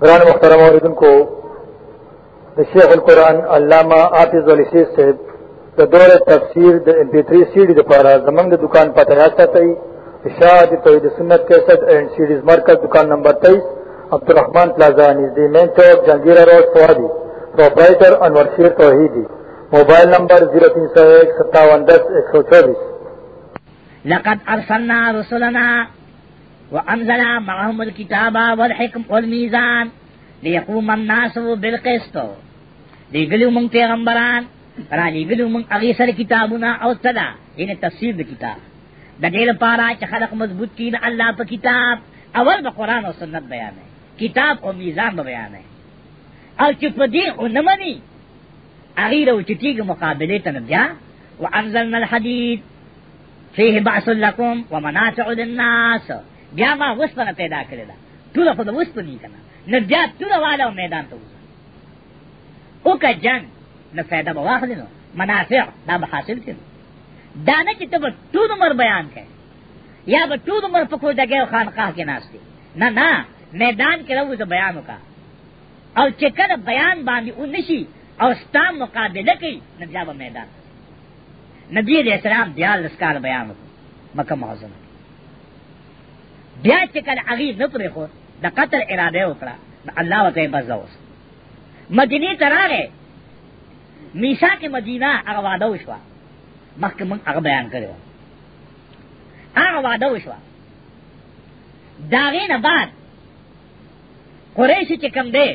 قرآن مخترم آردن کو شیخ القرآن علامہ آفز علی شیخ صاحب د دور تفسیر د امپیتری سیڈی دپارا زمنگ دکان پتہ یاستا تئی اشاعت توحید سنت کیسٹ اینڈ سیڈیز مرکز دکان نمبر تیئیس عبدالرحمان پلازا نزدی مین چوک جہانگیرہ روڈ سوادی پروپرائٹر انور شیر توحیدی موبائل نمبر زیرو تین سو ایک ستاون دس ایک سو چوبیس لقد ارسلنا رسلنا وأنزل معهم الكتاب والحكم والميزان ليقوم الناس بالقسط ليقلوا من پیغمبران را ليقلوا من اغيسر كتابنا او صدا یعنی تفسیر الكتاب کتاب د دې خلق مضبوط کړي الله په اول د قران او سنت بیان ہے کتاب او میزان به بیان او چې په دې او نمنې مقابله ته وانزلنا الحديد فيه بعث لكم ومنافع للناس بیا ما وسپنه پیدا کړی دا ټول خو د وسپنې کنه نه بیا ټول والا میدان ته وځه او که جنگ نه فایده به واخلې نو منافع دا به حاصل کړي دا نه چې ته به ټول عمر بیان کړي یا به ټول عمر په کوټه کې خانقاه کې ناشتي نه نه میدان کې راوځه بیان وکا او چې کله بیان باندې ونشي او ستا مقابله کوي نه بیا به میدان نبی علیہ السلام دیال لسکار بیان وکړ مکه معظمه بیا چې کله هغه نه پرې خو د قتل اراده وکړه الله وته بزوس مدینه تراره میسا کې مدینه هغه وعده وشوه مخکې موږ هغه بیان کړو هغه وعده وشوه داغه نه بعد قریش چې کم دی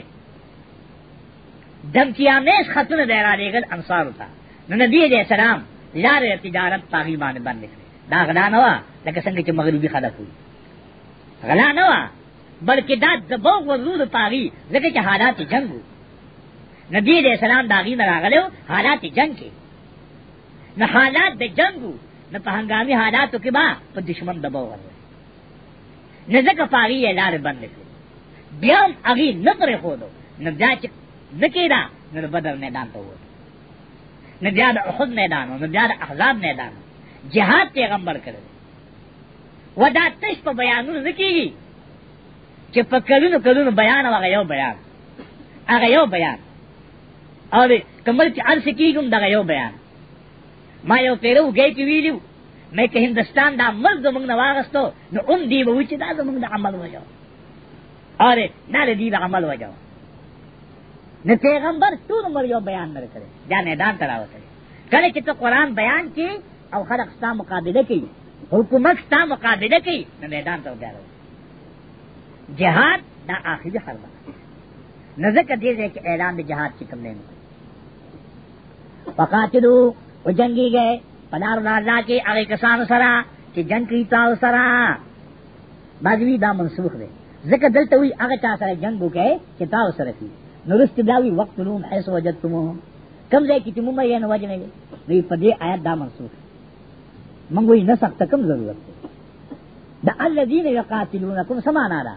دمتیامیز خطونه دیرا دیگل انصار تا نو نبی علیہ السلام لار تجارت پاغی باندې باندې دا غدا نوا لکه څنګه چې مغربي خلک وي غلا نه وا بلکې دا دبو وزور پاغي ځکه چې حالات جنگ وو نبی دې سلام داغي نه راغلو حالات جنگ کې نه حالات د جنگ وو نه په هنګامي حالاتو کې با په دشمن دبو ورو نه ځکه پاغي یې لار بند کړ بیا هغه نه پرې خودو نه دا چې نکیدا نه بدر میدان ته وو نه بیا د احد میدان نه بیا د احزاب میدان جهاد پیغمبر کړو ودا تش په بیانونو نه کیږي چې په کلونو کلونو بیان هغه یو بیان هغه یو بیان او دې کمل چې ارس کیږم دغه یو بیان ما یو پیرو گئی چې ویلو مې که هندستان دا ملک زمونږ نه واغستو نو اون دی به چې دا زمونږ د عمل وجو اره نه دې د عمل وجو نه پیغمبر ټول عمر یو بیان نه کړی دا نه دان تراوته کله چې ته قران بیان کی او خلق ستا مقابله کوي حکومت ستا مقابله کوي نو میدان ته وګرځو جهاد دا آخري حرب نه ځکه دې ځای کې اعلان د جهاد چې کوم نه وقاتلو او جنگي گئے پلار دا الله کې هغه کسان سره چې جنگ کوي تاسو سره باجوی دا منسوخ دی ځکه دلته وی هغه چا سره جنگ وکړي چې تاسو سره شي نو رست دا وی وقت لوم حيث وجدتموهم کم ځای کې چې موږ یې نه وجنه وی په دې آیات دا منسوخ دی منگو نہ سخت کم ضرورت دا الذین یقاتلونکم سمانا دا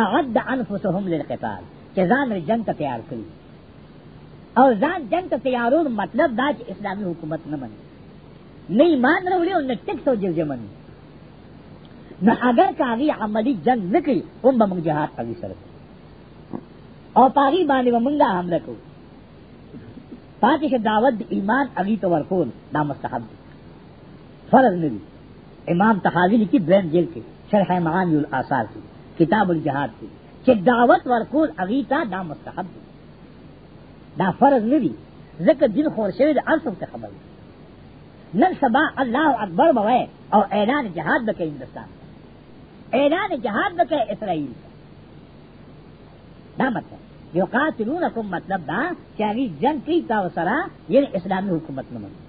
اعد انفسهم للقتال کہ زان جنگ تا تیار کری اور زان جنگ تا تیارون مطلب دا چی اسلامی حکومت نہ منی نہ ایمان روڑی اور نہ ٹکس و جرج منی نہ اگر کاغی عملی جنگ نکلی ان با منگ جہاد قوی سرکو اور پاغی بانی با منگا حملہ کو پاکش دعوت ایمان اگی تو ورکول دا مستحب دی فرض نه دي امام تحاویل کی دویم جیل کې شرح معانی الاثار کې کتاب الجهاد کې چې دعوت ورکول اغي تا دا مستحب دي دا فرض نه دي ځکه دین خور شوی د اصل ته خبر نن سبا الله اکبر بوي او اعلان جهاد وکړي هندستان اعلان جهاد وکړي اسرائیل دا مطلب یو قاتلونکم مطلب دا چې هغه جنگ کوي تاسو سره یعنی اسلامي حکومت نه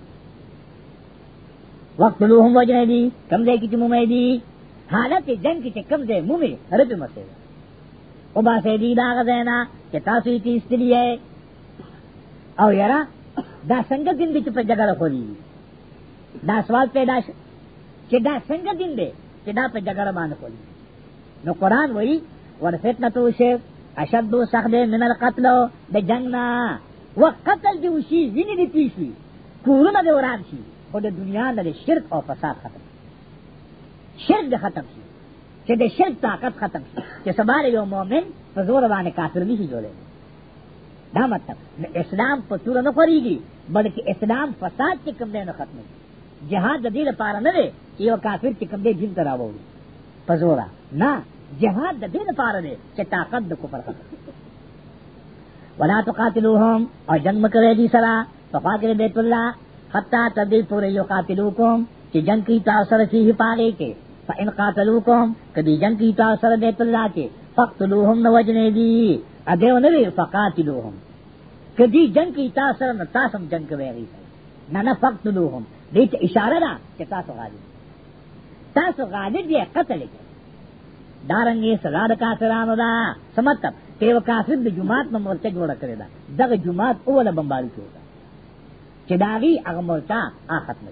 وقت لوہم وجہ دی کم دے کی چی مومی دی حالت جنگ کی چی کم دے مومی رب مسئلہ او باسے دی داغ دینا چی تاسوی کی استلی ہے او یرا دا څنګه دین دې چې په جګړه خوري دا سوال پیدا شي چې دا څنګه دین دې چې دا په جګړه باندې خوري نو قران وایي ور فتنه تو شي اشد سخت من القتل د جنگ نه وقتل دې وشي زینې دې تیشي کورونه دې وران شي خو د دنیا نه شرک او فساد ختم شرک د ختم شي چې د شرک طاقت ختم شي چې سبا یو مؤمن په زور باندې کافر نشي جوړېږي دا مطلب اسلام په تور نه خوريږي بلکې اسلام فساد چې کوم دی نه ختمي جهاد د دې لپاره نه دی چې یو کافر چې کوم دی جن ته راوړي په زور نه جهاد د دې لپاره دی چې طاقت د کفر ختم ولا تقاتلوهم او جنگ مکوي دي سره فقاکر بیت الله حتی تدی پورے یو قاتلوکم چی جنگ کی تاثر فیہ پاگے کے فإن قاتلوکم کدی جنگ کی تاثر بیت اللہ کے فقتلوہم نوجنے دی ادیو نوی فقاتلوہم کدی جنگ کی تاثر نہ تاسم جنگ کے بیغی نہ نہ فقتلوہم دیت اشارہ دا کہ تاسو غالب تاسو غالب یہ قتل کے دارنگی سزا دا کافرانو دا سمتب کہ وہ کافر دا جماعت میں مورچہ جوڑا کرے دا دغ جماعت اولا بمباری کیوں چې داغي هغه مرتا آخت نه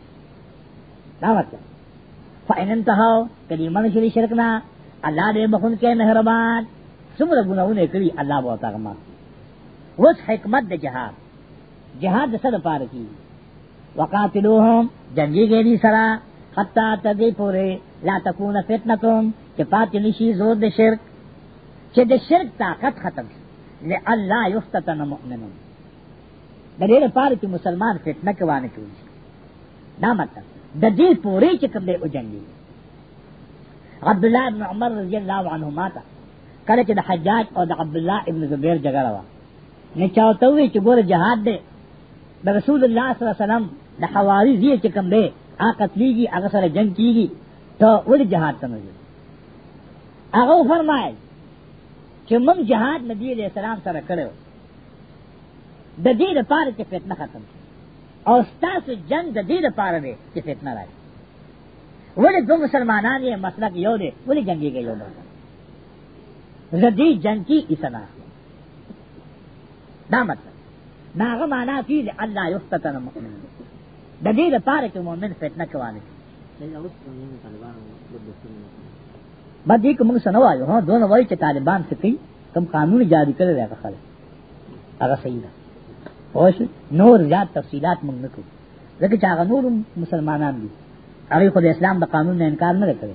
دا مطلب فإن انتهوا کدی من شری شرک نه الله دې بخون کې مهربان څومره ګناونه کړی الله به تاغه ما اوس حکمت د جهاد جهاد سره پار کی وقاتلوهم جنگي کې دي سره حتا تدې پوره لا تكون فتنتم چې پاتې نشي زور د شرک چې د شرک طاقت ختم شي لئلا يفتتن مؤمنون د دې لپاره چې مسلمان فتنه کوي نه کوي دا مطلب د دې پورې چې کوم دی او جنګي عبد الله ابن عمر رضی الله عنهما ته کله چې د حجاج او د عبد الله ابن زبیر جګړه وا نه چاته وی چې ګوره جهاد دی د رسول الله صلی الله علیه وسلم د حواری زی چې کوم دی هغه قتلېږي هغه سره جنگ کیږي ته ول جهاد ته نه هغه فرمایي چې موږ جهاد نبی علیہ السلام سره کړو د دې لپاره چې فتنه ختم شي او ستاسو جنگ د دې لپاره دی چې فتنه راځي ولې دو مسلمانان یې مسلک یو دی ولې جنگي کوي یو بل زدي جنگ کی اسنا دا مطلب ناغه معنا کی الله یفتتن مؤمن د دې لپاره چې مؤمن فتنه کوي بعد دې کوم څه نه وایو ها دونه وایي چې طالبان څه کوي کوم قانون جاری کړی دی هغه خلک هغه صحیح ده اوس نور زیات تفصيلات موږ نکو لکه چې هغه نور مسلمانان دي هغه خو د اسلام د قانون نه انکار نه کوي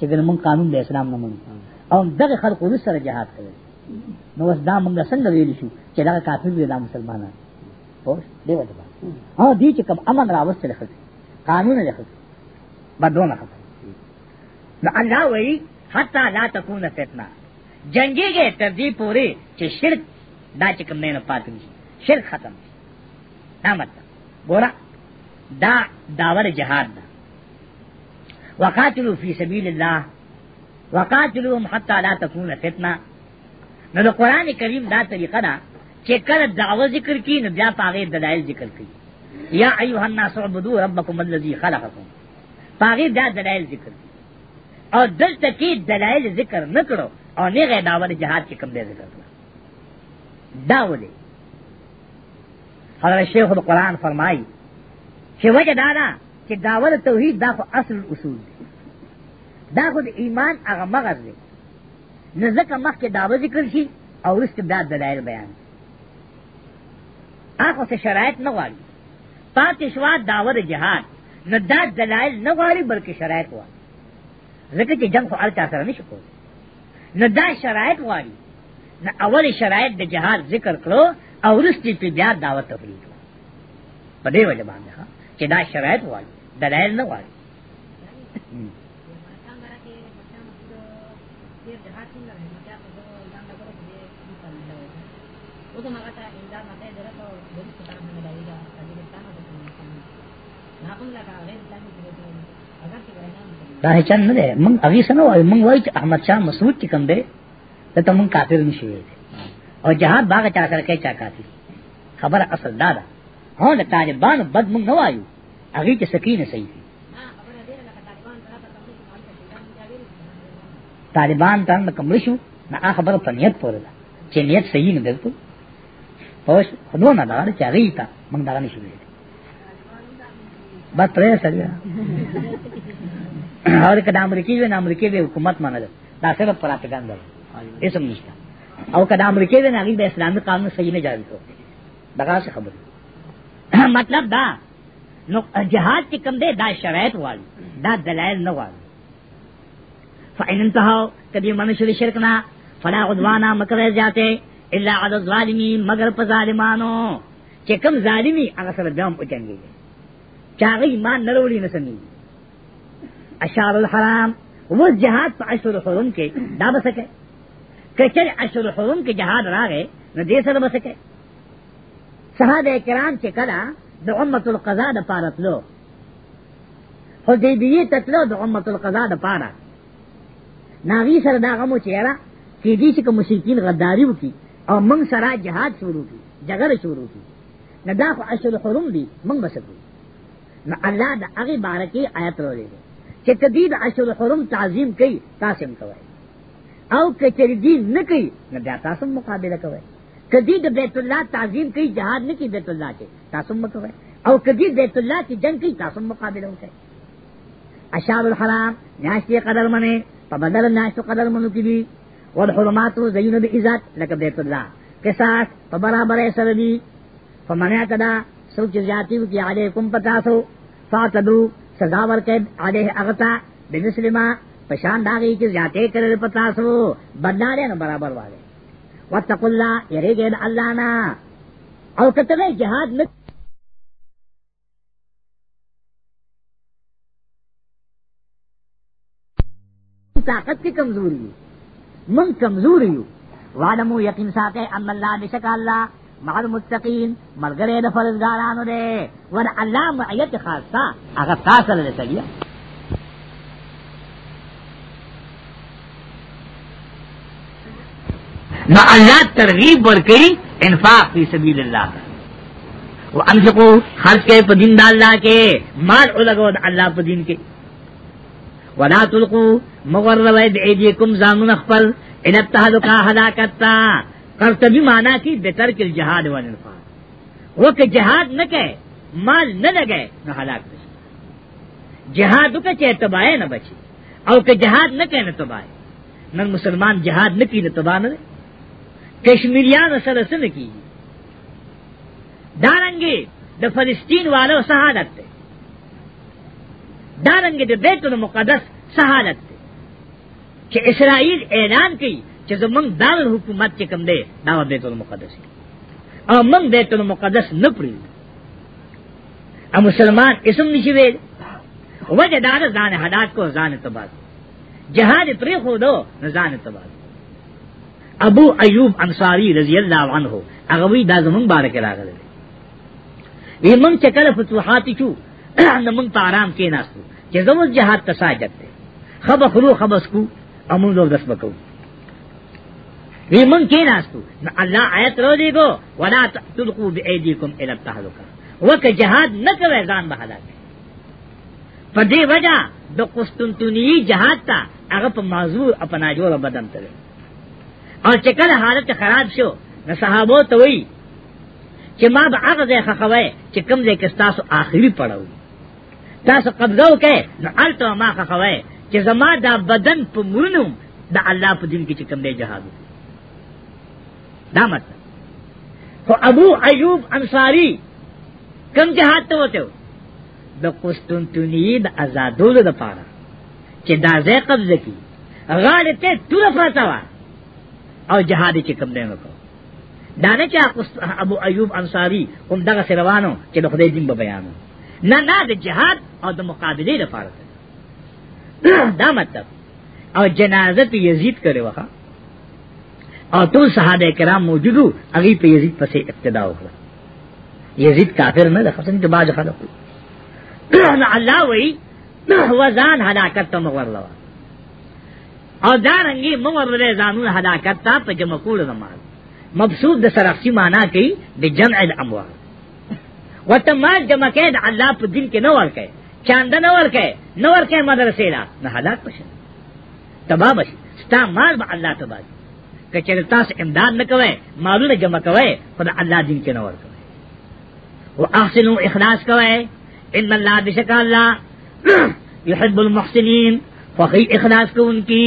چې ګنه موږ قانون د اسلام نه منو او دغه خلقو سره جهاد کوي نو وس دا موږ څنګه ویل شو چې دا کافر دي دا مسلمانان اوس دی وته ها دي چې کوم امن راوست لخت قانون لخت بدونه خط نو الله وی حتا لا تكون فتنه جنگيږي تر دې پوري چې شرک دا چې کوم نه پاتې شي شرک ختم دا مطلب ګورا دا داور جهاد دا وقاتلو فی سبیل الله وقاتلوهم حتى لا تكون فتنه نو د قران کریم دا طریقه ده چې کله دعوه ذکر کی نو بیا پاغه دلایل ذکر کی یا ایها الناس اعبدوا ربکم الذی خلقکم پاغه دا دلایل ذکر کی او دلته کې دلایل ذکر نکړو او نه غي داور جهاد کې کوم دی ذکر کړو دا ولې حضرت شیخ القرآن فرمائی چې وجه دا ده چې داول توحید دا خو اصل اصول دی دا خو د ایمان هغه مغز دی نه ځکه مخکې دعوه ذکر شي او وروسته دا دلایل بیان هغه څه شرایط نه غواړي پاتې شوا دعوه د جهاد نه دا دلایل نه غواړي بلکې شرایط غواړي ځکه چې جنگ خو هر چا سره نشي کولی نه دا شرایط غواړي نه اول شرایط د جهاد ذکر کړو اور اس چیز پہ بیا دعوت تفریق ہو پدے وجہ باندھ ہاں کہ دا شرائط والی دلائل نہ والی دا چند نه ده مونږ هغه سره وای مونږ وای چې احمد شاه مسعود چې کوم ده ته مونږ کافر نشو ویل او جهاد باغ چا سره کوي چا کافي خبر اصل دا ده هو د طالبانو بد موږ نه وایو هغه چې سکینه صحیح طالبان ته کوم شو نه هغه خبره په نیت پوره ده چې نیت صحیح نه ده پوه خو نه دا چې هغه ته موږ دا نه شو بس پرې سړیا اور کدا امریکای وی امریکای د حکومت منل دا سره پراپګاندا اسم نشته او کدا امریکای د ناغي د اسلامي قانون صحیح نه جاری کړو دغه څه خبره مطلب دا نو جهاد چې کوم دی دا شرایط والی دا دلایل نه والی فإن انتهوا کدی منشو د شرک نه فلا عدوانا مکر زیاته الا علی الظالمین مگر په ظالمانو چې کوم ظالمی هغه سره بیا هم پچنګي چاغه ایمان نه وروړي نه سمي اشعار الحرام و جهاد په اشهر الحرم کې دا بسکه کہ چل اشر حرم کے جہاد را گئے نہ دے سر بس کے صحاب کرام سے کلا دو امت القضا د پارت لو حدیبیه تتلو دو امت القضا د پارا ناغی سر دا غمو چیرا کی دی چې مشرکین غداری وکي او موږ سره جهاد شروع کی جګړه شروع کی نه دا خو اشر حرم دی موږ بسکو نو الله د هغه بارکی آیت ورولې چې کدی د اشر حرم تعظیم کوي تاسو هم کوي او کچری دی نکی نو بیا تاسو مقابله کوي کدی د بیت الله تعظیم کوي جهاد نه کی بیت الله کې تاسو مکوي او کدی بیت الله کې جنگ کوي تاسو مقابله وکړي اشعار الحرام ناشي قدر منه په بدل ناشو قدر منو کې دي والحرمات زینب عزت لك بیت الله قصاص په برابر سره دي فمنع کدا سوچ زیاتی کی علیکم پتاسو فاتدو سزا ورکې علیه اغتا بنسلمہ پشان داغی کی زیادے کرے پتا سو بدنا دے نو برابر والے وتق اللہ یری گے اللہ نا او کتنے جہاد نہ طاقت کی کمزوری من کمزوری وعلمو یقین ساتے ان اللہ بشک اللہ مغل متقین ملگرے دفرزگارانو دے ور اللہ معیت خاصا اگر تاثر دے سگیا نو اللہ ترغیب ورکی انفاق فی سبیل اللہ کا و انفقو خرچ کے پا دین دا اللہ کے مال علگو دا اللہ پا دین کے ولا تلقو مغر روید عیدیکم زامن اخفل انتہدو کا حلاکت تا قرطبی مانا کی بہتر کل جہاد والانفاق وہ کہ جہاد نہ کہے مال نہ لگے نہ ہلاک بچے جہاد کا چاہے تباہ نہ بچے اور کہ جہاد نہ کہے نہ تباہ نہ مسلمان جہاد نہ کی نہ تباہ نہ رہے کشمیریان سره سره کی دارنګي د فلسطین والو سہادت ده دارنګي د بیت المقدس سہادت ده چې اسرائیل اعلان کړي چې زمونږ دال حکومت چې کوم ده دا بیت المقدس او موږ بیت المقدس نه پریږدو ا مسلمان اسم نشي ویل وجه دا ځان هدایت کو ځان تباد جهاد پری خو دو ځان تباد ابو ایوب انصاری رضی الله عنه هغه وی دا زمون بارک راغله وی مونږ چې کله فتوحات چو نو مونږ په آرام کې ناستو چې زموږ جهاد تساجد دی خب خلو خبس کو امون لو دس بکو وی مونږ کې ناستو نو الله آیت رو دی گو ولا تلقوا بأيديكم الى التهلكه وک جهاد نه کوي ځان به حالات په دې وجہ د قسطنطنیه جهاد تا هغه په معذور اپنا جوړ بدن تللی او چې کله حالت خراب شو نو صحابو ته وی چې ما به هغه ځای خخوي چې کوم ځای کې تاسو آخري پړاو تاسو قبضه وکړ نو الته ما خخوي چې زما دا بدن په مونږ د الله په دین کې چې کوم ځای جهاد دا مطلب خو ابو ایوب انصاری کم جهاد ته وته د قسطنطنیه د آزادولو لپاره چې دا ځای قبضه کی غاړه ته ټول پراته او جهاد چې کوم دی نو دانه چې ابو ایوب انصاری هم دغه سروانو چې د خدای دین به بیانو نه نه د جهاد او د مقابله لپاره دا مطلب او جنازه په یزید کړي وخه او ټول صحابه کرام موجودو هغه په یزید پسې اقتدا وکړه یزید کافر نه ده خو څنګه باج خلک نه الله وی وزان هلاکت ته مغور لوا او دارنګي مور زانون هلاکت تا په جمع کول د مال مبسوط د سرخسی معنا کوي د جمع الاموال وته ما جمع کید الله په دین کې نه ورکه چاند نه ورکه نه ورکه مدرسې لا نه هلاک بشه تباہ بشه ستا مال به الله تباہ که چېرې تاسو امداد نه کوئ مالونه جمع کوئ خدای الله دین کې نه ورکه او احسنو اخلاص کوئ ان الله بشک الله يحب المحسنين خوخی اخلاص کو ان کی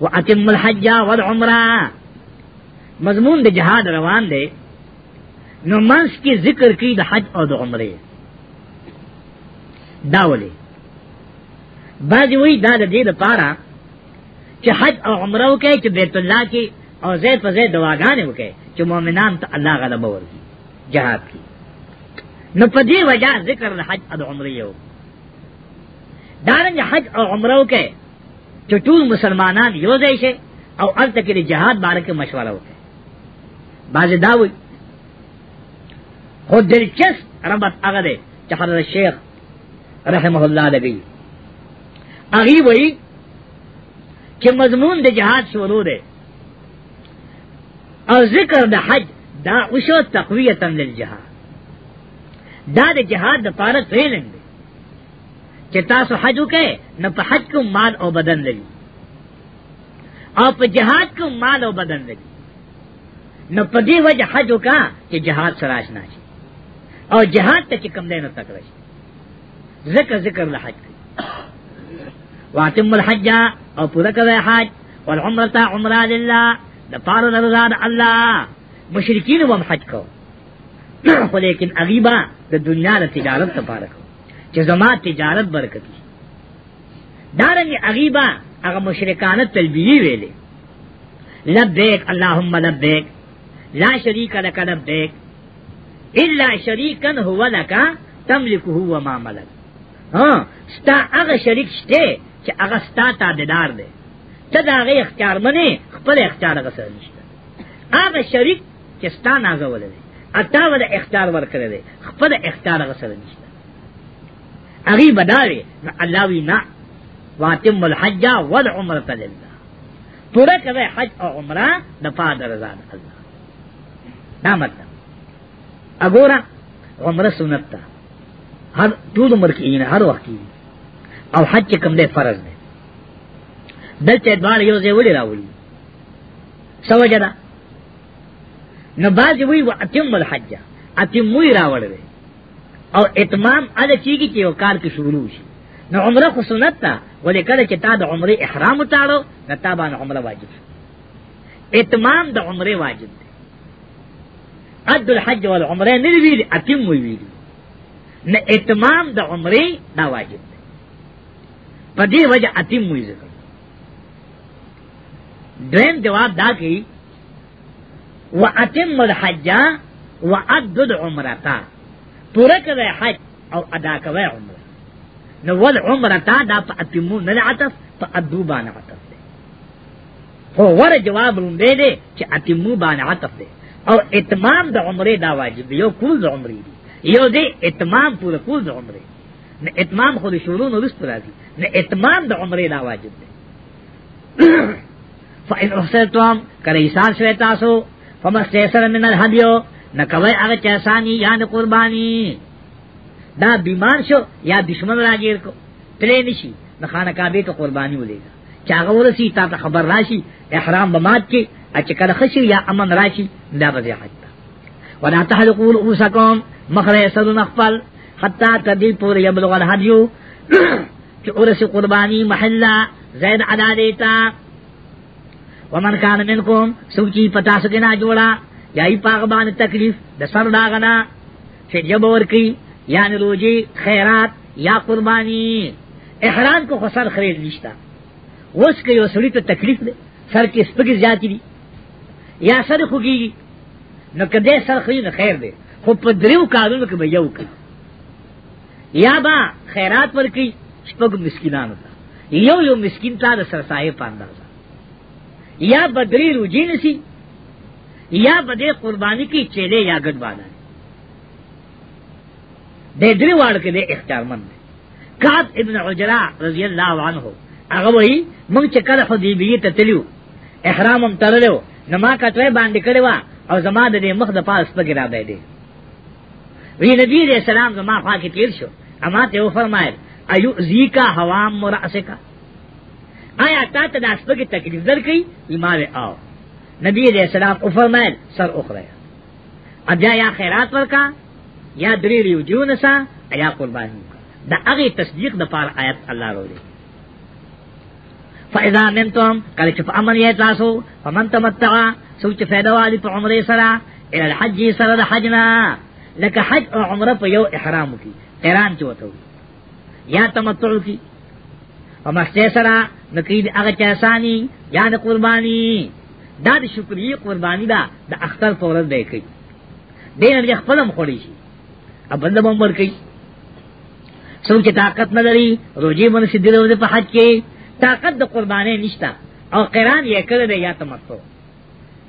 و اتم الحجہ والعمرہ مضمون دے جہاد روان دے نو منس کی ذکر کی دا حج اور دا عمرے داولی بعض وی دا دا دید پارا چہ حج اور عمرہ وکے چہ بیت اللہ کی اور زید پر زید دواگانے وکے چہ مومنان تا اللہ غلبہ ورکی جہاد کی نو پدی وجہ ذکر دا حج اور عمرے ہوگی دارنګ حج او عمره وکړي چې ټول مسلمانان یو ځای شي او الته کې جهاد باندې کې مشوره وکړي باز دا وي خو دلچسپ ربط هغه دی چې حضرت شیخ رحمه الله لګي هغه وایي چې مضمون د جهاد شروع دی او ذکر د حج دا وشو تقویتا للجهاد دا د جهاد د پاره ټریننګ چې تاسو حج وکې نو په حج کو مال او بدن لګي او په جهاد کو مال او بدن لګي نو په دې وجه حج وکا چې جهاد سره آشنا شي او جهاد ته چې کم دی نو تکړه شي ذکر ذکر له حج واتم الحج او پورا کوي حج والعمره عمره لله د پاره د رضا الله مشرکین هم حج کو خو لیکن اغیبا د دنیا د تجارت لپاره کو چې زما تجارت برکتی دارنګ اغیبا هغه مشرکانه تلبیه ویلې لبیک اللهم لبیک لا شریک لك لبیک الا شریکا هو لك تملکه هو ما ملک ها ستا هغه شریک شته چې هغه ستا تابعدار دی ته دا غي اختیار منی خپل اختیار غسر نشته هغه شریک چې ستا نازول دی اته ول اختیار ورکړي خپل اختیار غسر نشته اگی بداوے نہ اللہ وی نہ واتم الحج والعمرۃ للہ پورا کرے حج اور عمرہ دفاع رضا اللہ نہ مطلب اگورا عمرہ سنت تھا ہر طول عمر کی ہر وقت کی او حج کم دے فرض دے دل چے دوار یو زے ولی راولی سمجھا نہ باز وی و اتم الحج اتم وی راوڑ دے او اتمام اده چیږي چې یو کار کې شروع شي نو عمره خو سنت ده ولې کله چې تا د عمره احرام وتاړو نو تا باندې عمره واجب شي اتمام د عمره واجب دی عد الحج والعمره نه ویلي اتم ویلي نه اتمام د عمره دا واجب دی په دې وجه اتم وی ذکر دریم جواب دا کی و اتم الحج و عد العمره پوره کوي حج او ادا کوي عمره نو ول عمره تا دا په اتمو نه عطف په ادو باندې عطف دی خو ور جواب لوم دی دی چې اتمو باندې عطف دی او اتمام د عمره دا واجب دی یو کول د عمره دی یو دی اتمام پوره کول د عمره نه اتمام خو د شروع نه رسته راځي نه اتمام د عمره دا واجب دی فإن أحسنتم كريسان شويتاسو فما استيسر من الهديو نہ کوي هغه چاسانی یا د قربانی دا بیمار شو یا دشمن راګیر کو تلې نشي د خانه کعبه ته قربانی ولېږه چې هغه ورسی تا ته خبر راشي احرام بمات کې چې کله خشي یا امن راشي دا به حج تا ولا تحلقوا رؤوسكم مخره سدن خپل حتا تدی پور یبلغ الهدیو چې اورسی قربانی محله زید ادا دیتا ومن کان منکم سوچی پتا سکنا جوړا یای پاغبان تکلیف د سر داغنا چې جبور کی یعنی روجی خیرات یا قربانی احرام کو خسر خرید لشتا وس کې یو سړی ته تکلیف ده سر کې سپګی زیاتی دي یا سر خوږي نو کده سر خو نه خیر ده خو په دریو کارونو کې به یو کوي یا با خیرات ورکی شپږ مسکینانو ته یو یو مسکین ته د سرسایه پاندازه یا بدری روجی نسی یا بدے قربانی کی چیلے یا گٹ بانا دے دری واڑ کے دے اختیار مند کات ابن عجرا رضی اللہ عنہ هغه وی مونږ چې کله حدیبیه ته تلیو احرام هم تړلو نما کټوي باندې کړوا او زما د مخ د پاس پګی را دی وی نبی دې سلام زما خوا کې تیر شو اما ته و فرمایل ایو زی کا حوام مراسکا آیا تا ته د اسپګی تکلیف درکې ایمان او نبی علیہ السلام او فرمائل سر اخرے اب جا یا خیرات ورکا یا دری ریو نسا یا قربانی دا اغی تصدیق دا پار آیت اللہ رو لے فَإِذَا مِنْتُمْ کل چپ امن یہ تاسو فمن تمتعا سوچ فیدہ والی پا عمرے سرا الى الحجی سر دا حجنا لکا حج او عمرہ پا یو احرام کی قیران چوتو یا تمتع کی ومستے سرا نقید اغچہ سانی یا نقربانی دا د شکرې قربانی دا د اختر فورز دی کوي دین یې خپلم خوړی شي ا بنده ممبر کوي څوک چې طاقت نه لري روزي مون سي دلو په حج کې طاقت د قربانی نشتا او قران یې کړی دی یا تمتو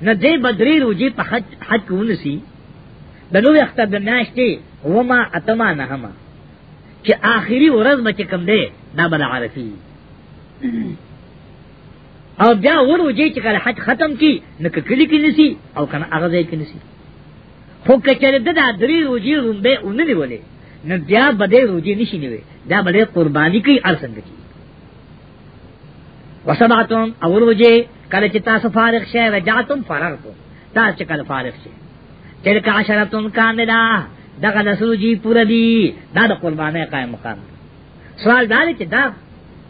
نه دې بدري روزي په حج حج کوون سي د نوې اختر د ناشتي وما اتما نه هم چې آخري ورځ مچ کم دی دا بل عارفي او بیا ورو جی چې کله حج ختم کی نک کلی کې نسی او کنه هغه ځای کې نسی خو کچره د درې روزي رومبه اونې نیولې نو بیا بده روزي نشي نیوي دا بده قرباني کوي ارسنګ کی وسبعتم او روزي کله چې تاسو فارغ شې وجاتم فرغتم تاسو چې کله فارغ شې تلک عشرتم کاملا دغه نسوجي پوره دي دا د قربانه قائم مقام سوال دا چې دا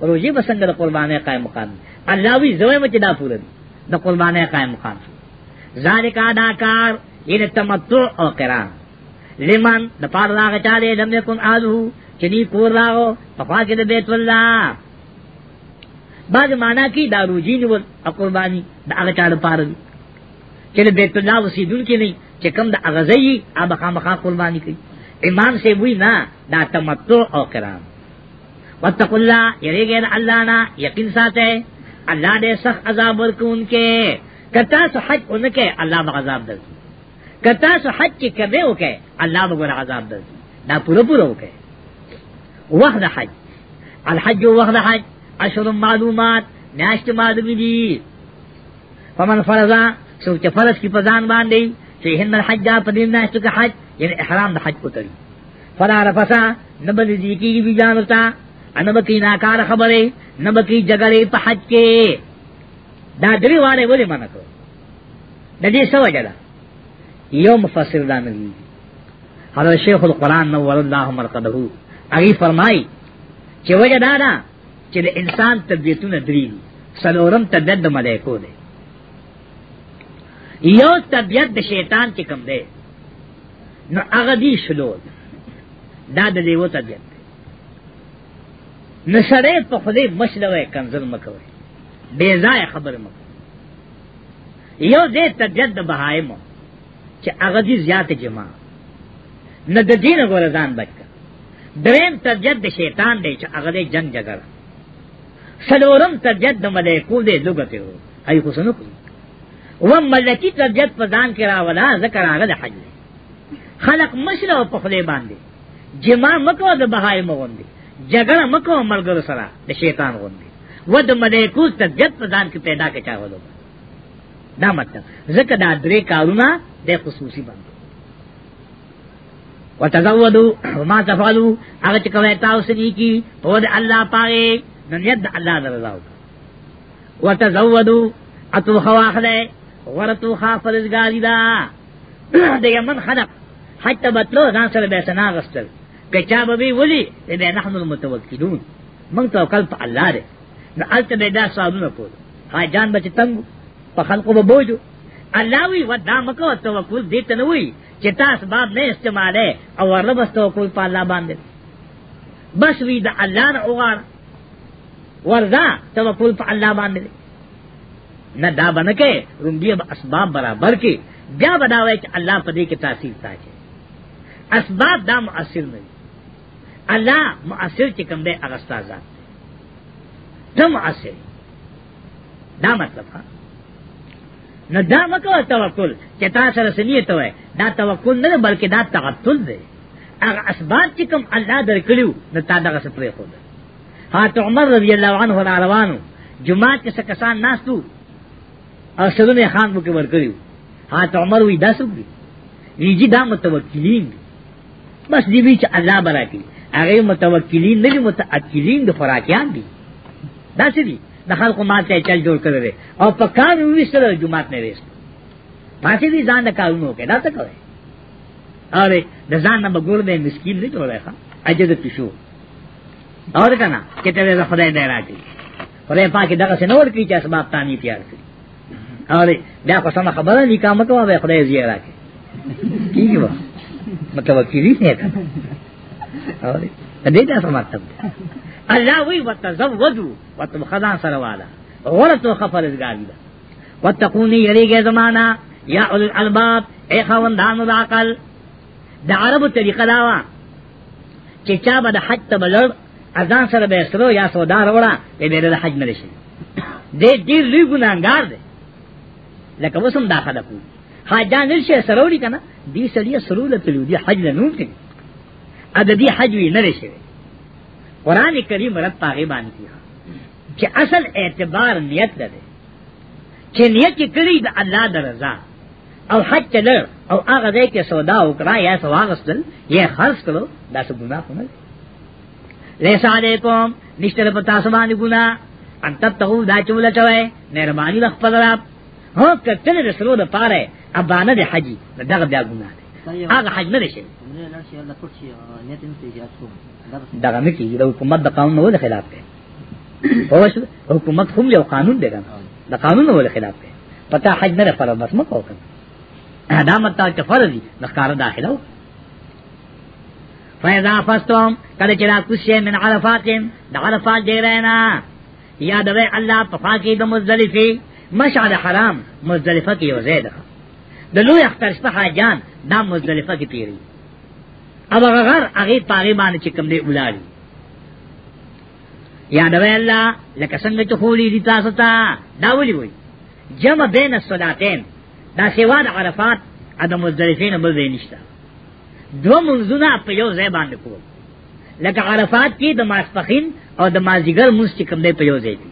روزي بسنګ د قربانه قائم مقام دی اللہ وی زوی مچ دا پورا دی دا قربانہ قائم مقام شو ذالک ادا کار ان تمتع او قران لمن دا پار لاغ چا دے لم یکن آلو چنی کور لاغو پخواک دا بیت واللہ بعض مانا کی دارو جین و قربانی دا اغا چا دا پار دی چلے بیت اللہ وسیدون کی نہیں چکم دا اغزی آب خامخا قربانی کی امام سے وی نا دا تمتع او قران وتق اللہ یری غیر اللہ نا یقین ساتھ ہے اللہ نے سخت عذاب ورکون کے کتا سو حج ان کے اللہ بغذاب دل کتا سو حج کی کبے ہو کے اللہ بغیر عذاب دل نہ پورو پورو ہو کے وحد حج الحج وحد حج اشر معلومات نیاشت معلومی دی فمن فرضا سوچ فرض کی پزان باندھی سہن الحج پدین نیاشت کا حج یعنی احرام دا حج کو تری فلا رفسا نبل ذیکی بھی جانتا انبکی ناکار خبره نبکی جگره پا حج کے دا دری واره ولی منکو دا دی سو جدا یو مفسر دا نبی حضر شیخ القرآن نوول اللہ مرقدهو اگی فرمائی چه وجه دا دا چه دا انسان تبیتون دری دی سلورم تبیت دا ملیکو دی یو طبیعت د شیطان چې کم دی نو هغه دی شلول دا د دیو طبیعت نسره په خدای مشلوې کنزل مکوي بے ځای خبر مکوي یو دې تجد بهایم چې هغه دې زیات جما نه د دین غوړ ځان بچ دریم تجد شیطان دې چې هغه دې جنگ جګړه سلورم تجد ملائکو دې لګته وو هي خو سنو کوي و ملکی تجد په ځان کې راولا ذکر هغه د حج خلق مشلو په خدای باندې جما مکو د بهایم غوندي جګړه مکو ملګرو سره د شیطان غوندي و د ملائکو ته جد پردان کې پیدا کې چاولو دا مطلب زکه دا درې کارونه د خصوصي باندې وتزودوا وما تفعلوا هغه چې کوي تاسو دي کی په د الله پاره نیت د الله رضا وتزودوا اتو خواخله ورتو خافرزګاری دا د یمن خلق حتی بتلو ځان سره بیسنا غستل کچا به ولی به نحن المتوکلون موږ توکل په الله دی نو البته به دا صاحبونه کول حاجان بچ تنگ په خلقو به بوجو الله وی ودا مکو توکل دې ته نه وی چې تاسو باب نه استعماله او ورله بس توکل په الله باندې بس وی دا الله نه اوغار وردا توکل په الله باندې نه دا باندې کې رومبیه اسباب برابر کې بیا بداوي چې الله په دې کې تاثیر تاچي اسباب دا مؤثر نه الله مؤثر چې کوم دی هغه ستا ذات ته مؤثر دا مطلب ها نو دا مکو توکل چې تا سره سنیه ته دا توکل نه بلکې دا تعطل دی هغه اسباب چې کوم الله درکړو نو تا دغه څه پرې خو ها ته عمر رضی الله عنه را روانو جمعه کې څه کسان ناستو او سلون خان مو کې ورکړو ها ته عمر وی داسو دی یی دا متوکلین بس دی وی چې الله برکې هغه متوکلین نه دي متأکلین د خوراکیان دي دا څه دي د خلکو ماته چل جوړ کړل او په کار وېستل جمعات نه وېست پاتې دي ځان د کارونو کې دا څه کوي اره د ځان نه بګور دی مسکین نه جوړه ښه اجازه پښو اور کنه کته د خدای دی راځي خدای پاک دغه څه نور کوي چې اسباب تانی تیار کړي اره بیا په سم خبره نکامه کوه خدای زیرا کې کیږي متوکلین نه کړه اور دې دا څه مطلب دی الله وی وتزودوا وتمخذان سروالا غلط خفرز گاوی دا وتقونی یریګه زمانہ یا اول الالباب اے خوندان د عقل د عربو طریقه دا وا چې چا به د حج ته بلړ اذان سره به سره یا سودا وروړه به بیره د حج نه شي دې ډیر لوی ګناګار دی لکه وسم داخله کو حاجان نشي سروري کنه دې سړي سروله تلو دي حج نه نوم کوي عددی حج وی نه شوی قران کریم رب پاغي باندې چې اصل اعتبار نیت لري چې نیت کې کړی د الله د رضا او حج تلر او هغه ځای کې سودا وکړه یا سواغستل یا خرج کړو دا څه ګناه نه لیسا علیکم نشتر پتا سبانی گنا انتب تغو دا چولا چوئے مہربانی لخ پدراب ہو کتن رسلو دا پارے ابانا دے حجی دا دغ بیا گناہ هغه حج نه شي دغه نه کیږي د حکومت د قانون ول خلاف دی پوه حکومت هم یو قانون دی د قانون ول خلاف دی پتا حج نه فرض بس مکو کنه دا متا چې فرض دي د کار داخلو فیضا فستم کله چې را کوشه من عرفات د عرفات دی رانه یاد وای الله په فاقید مزدلفه مشعل حرام مزدلفه کې یو زیاده د لوی اختر شپه حاجان دا مزدلفه کې پیری او هغه غر هغه پاره باندې چې کوم دی ولاري یادوي الله لکه څنګه چې هولي دي تاسو ته دا ولي وي جمع بین الصلاتین دا سیوا د عرفات د مزدلفین بل ځای نشته دو منځونه په یو ځای باندې کوو لکه عرفات کې د ماسپخین او د مازیګر مونږ چې کوم دی په یو ځای کې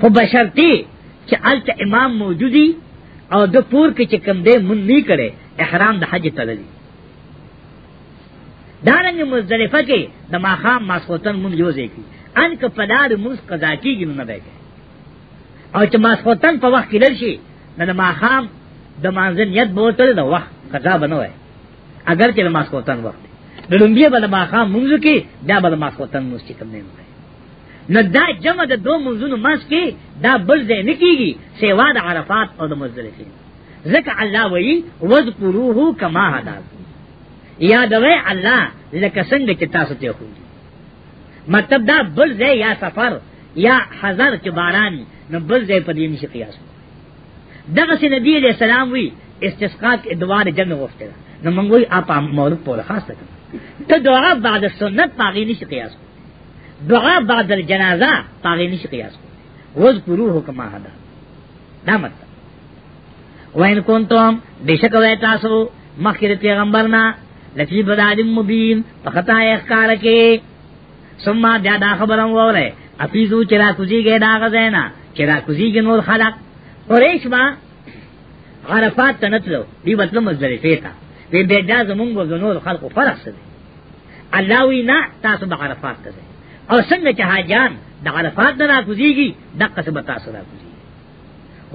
خو بشرتي چې الته امام موجودی او د پور کې چې کم دی مون نه کړي احرام د حج تللی دارنګ مزدلفه کې د ماخام ماسخوتن مون یوځي کی ان که پدار موس قضا کیږي نه دی او چې ماسخوتن په وخت کې لشي د ماخام د مانځن یت بوتل د وخت قضا بنوي اگر چې ماسخوتن وخت د لومبیه بل ماخام مونږ کې دا بل ماسخوتن موس چې کم نه نو دا جمع د دو منځونو مس کې دا بل ځای نه کیږي سیوا د عرفات او د مزدلفه ځکه الله وایي وذکروه کما هداکم یادوي الله لکه څنګه چې تاسو ته خو مطلب دا بل ځای یا سفر یا حذر چې باران نو بل ځای په دې نشي قیاس دغه سي نبی عليه السلام وی استسقاء کې دعا د جنه وخت نو موږ وی اپا مولود پوره خاصه ته دعا بعد سنت پاغي نشي قیاس کو دعا بعد الجنازہ پاگے نشی قیاس کو وز کرو حکم آہدا دا مطلب وین کونتم بشک ویتاسو مخیر پیغمبرنا لفی بدال مبین پخطا اخکار کے سمہ بیادا خبرم وولے افیزو چرا کزی گئے داغ زینا چرا کزی گئے نور خلق قریش ما عرفات تنتلو دی بطلو مزدرفی تا وی بیجاز منگو گنور خلق فرق سدے اللہ وی نا تاسو بعرفات تزے او څنګه چې حاجان د عرفات نه راکوزیږي د قسم تاسو راکوزیږي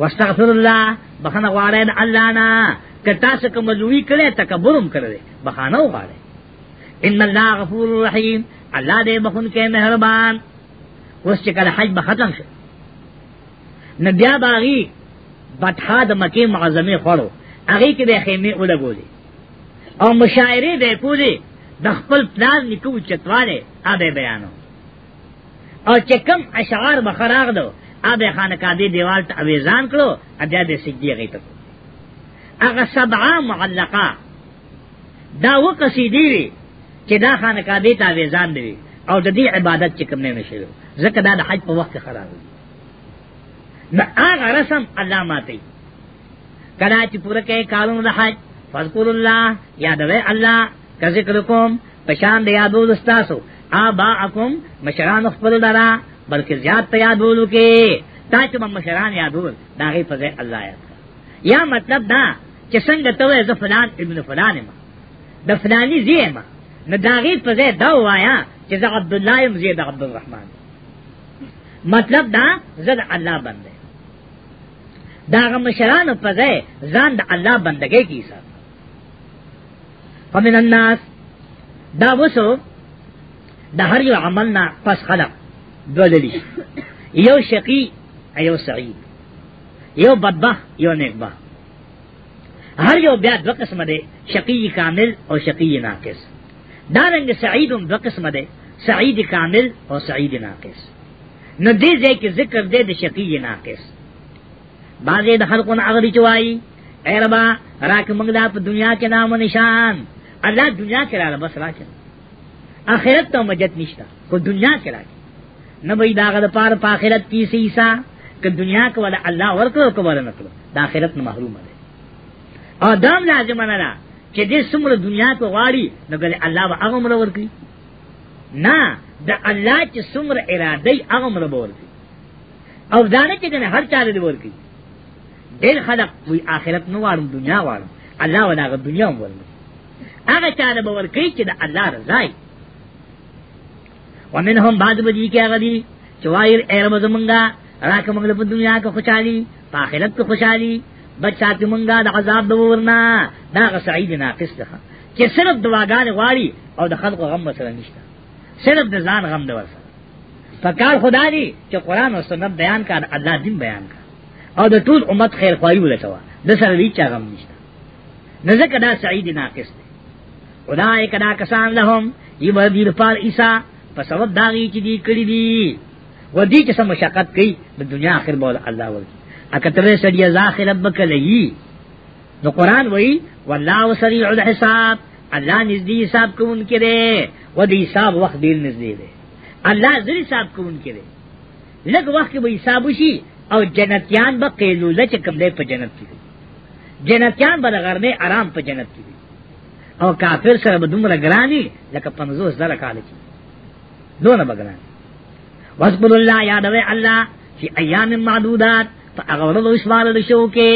واستغفر الله بخنه غواړې د الله نه کتا څه کومځوي کړي تکبرم کړي بخانه غواړې ان الله غفور رحیم الله دې بخون کې مهربان اوس چې کله حج به ختم شي نبیا باغی بټه د مکه معظمه خورو هغه کې د خیمه ولګولې او مشاعره به کولې د خپل پلان نکو چتواله اوبه بیانو او چې کم اشعار بخراغ دو ابه خانقاه دی دیوال ته اویزان کړو اجازه دې سجدي غیته هغه سبعه معلقه دا و قصیدې وی چې دا خانقاه دی ته اویزان دی او د دې عبادت چې کوم نه نشو زکه دا د حج په وخت خراب دی دا هغه رسم علاماتي کله چې پوره کې کارونه د حج فذكر الله یادوي الله کذکرکم پشان دی یادو دستاسو آباءکم مشران خپل درا بلکې زیات ته یادولو کې دا چې مشران یادول دا غي په الله یاد یا مطلب دا چې څنګه ته زه فلان ابن فلان ما د فلانی زیما نه دا غي په دا وایا چې زه عبد الله یم زید عبد الرحمن مطلب دا زه الله بنده دا غ مشران په ځای ځان د الله بندګۍ کې حساب فمن الناس دا وسو د هر یو عمل نه پس خلق دوللی یو شقی یو سعید یو بدبخت یو نیکبخت هر یو بیا دو قسم دی شقی کامل او شقی ناقص دارنګ سعید هم دو قسم دی سعید کامل او سعید ناقص نو دې ځای کې ذکر دی د شقی ناقص بعضې د خلقونه اغری چوایي اے ربا راک منګ دا په دنیا کې نام نشان الله دنیا کې را بس راکه آخرت تو مجد نشتا کو دنیا کے راکی نہ بھائی داغت پار پاخرت کی سی عیسا کہ دنیا کو والا اللہ ورکلو کو والا نکلو دا آخرت نہ محروم ہے اور دام لازم نہ کہ دس سمر دنیا کو غاری نہ گلے اللہ و اغمر ورکی نہ دا اللہ چ سمر ارادی اغمر ورکی اور دانے کے دن ہر چارے ورکی دل خلق وی آخرت نو وارم دنیا وارم اللہ ولا دنیا وارم اگر چارے بور کئی کہ دا اللہ رضائی ومنهم بعض بدی کې هغه دي چې وایر ایرم زمونږه راکه موږ په دنیا کې خوشحالي په آخرت کې خوشحالي بچاته مونږه د عذاب د ورنا دا غسعید ناقص ده چې صرف دواګان غواړي او د خلکو غم مسله نشته صرف د ځان غم دی ورسره فکار خدا دی چې قران او سنت بیان کړه الله دین بیان کړه او د ټول امت خیر خوایي ولټوه د سره هیڅ غم نشته نه ځکه دا سعید ناقص دی اولای کدا کسان لهم یبدل فار عیسی په سبب داغي چې دی کړی دی و دې چې سم مشقت کوي د دنیا اخر به الله ورکی اکه ترې سړی ځاخر بکلې نو قران وایي والله سریع الحساب الله نږدې حساب کوونکی دی و دې حساب وخت ډیر نږدې دی الله زری حساب کوونکی دی لږ وخت به حساب وشي او جنتیان به قیلوله چې کوم دی په جنت کې جنتیان به د غرمې آرام په جنت کې او کافر سره به دومره ګرانی لکه 50 زره کال کې دو نه بګران واسبر الله یادوي الله چې ایام معدودات په هغه ورځو شمارل شو کې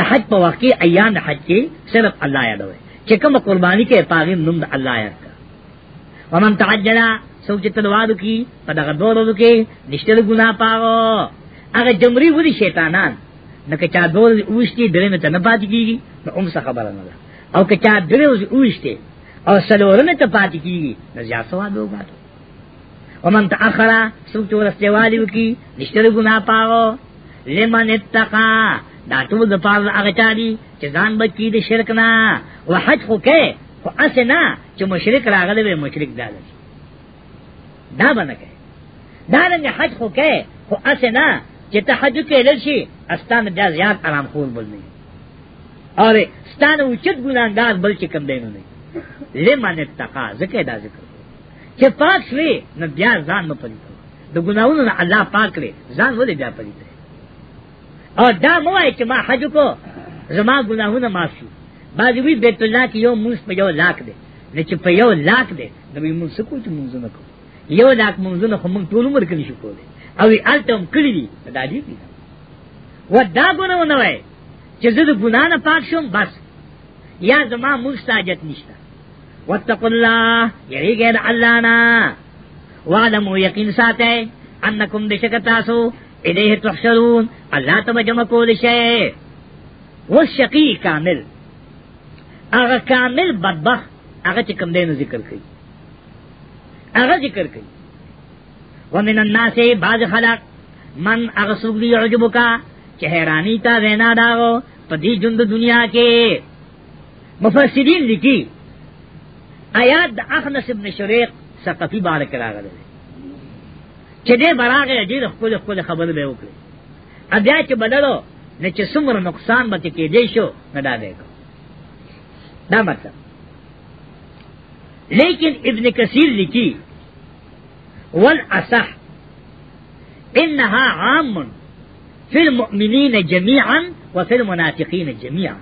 د حج په وخت کې ایام حج کې صرف الله یادوي چې کوم قرباني کې پاغیم نوم د الله یاد کا ومن تعجلا سوچ تلوار کی په دغه دوه ورځو کې نشته ګناه پاغو هغه جمهوریت ودی شیطانان نو که چا دول اوشتی درې نه نه پاتې کیږي نو اوم څه خبره نه ده او که چا درې اوشتی او سلورم ته پاتې کیږي نو زیات ثواب به وګاتو ومن تاخرا سوچ ورسته والی وکي نشته ګنا پاو لمن اتقا دا ټول د پاره هغه چا دي چې ځان بچی د شرک نه وحج خو کې خو اسه نه چې مشرک راغلی به مشرک دال دا باندې کې دا نه حج خو کې خو اسه نه چې تحجد کې لشي استان د زیات آرام خور بل نه اره ستانه اوچت ګناندار بل چې کم دی نه لمن اتقا ذکر دا ذکر چې پاک شوی نو بیا ځان نه پلیته د ګناونو نه الله پاک لري ځان ولې بیا پلیته او دا موای چې ما حج کو زما ګناهونه معاف شي باندې وی بیت الله کې یو موږ په یو لاک دی نه چې په یو لاک دی نو موږ څه کوو چې موږ نه کوو یو لاک موږ نه خو موږ ټول عمر کلی شو کولای او وی التم کلی دی دا دی و دا ګناونه وای چې زه د ګنا نه پاک شوم بس یا زما موږ ساجت نشته واتقوا الله یریګه د الله نه وعلموا یقین ساته انکم بشک تاسو الیه تحشرون الله ته جمع کول شي و شقی کامل هغه کامل بدبخت هغه چې کوم دین ذکر کوي هغه ذکر کوي ومن الناس بعض خلق من هغه څوک دی عجب کا چې حیرانی تا وینا داغو په دې ژوند دنیا کې مفسرین لیکي آیات د اخنس ابن شریق ثقفی بارک راغله چې دې براغه دې خپل خپل خبر به وکړي ا بیا چې بدلو نه چې څومره نقصان به کې دې شو نه دا دی دا مطلب لیکن ابن کثیر لکی والاصح انها عام في المؤمنين جميعا وفي المنافقين جميعا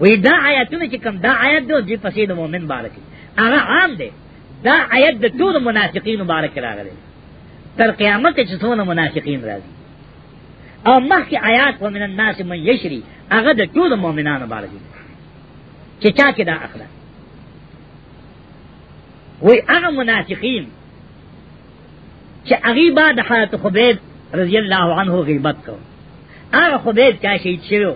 وی دا آیاتونه چې کوم دا آیات دی چې پسې د مؤمن بارک هغه عام دی دا آیات د ټول منافقین مبارک راغلی تر قیامت چې څونه منافقین راځي او مخکې آیات ومن الناس من یشری هغه د ټول مؤمنانو مبارک دی چې چا کې دا اخلا وی هغه منافقین چې هغه بعد حالت خبیب رضی الله عنه غیبت کو هغه خبیب چا شهید شوی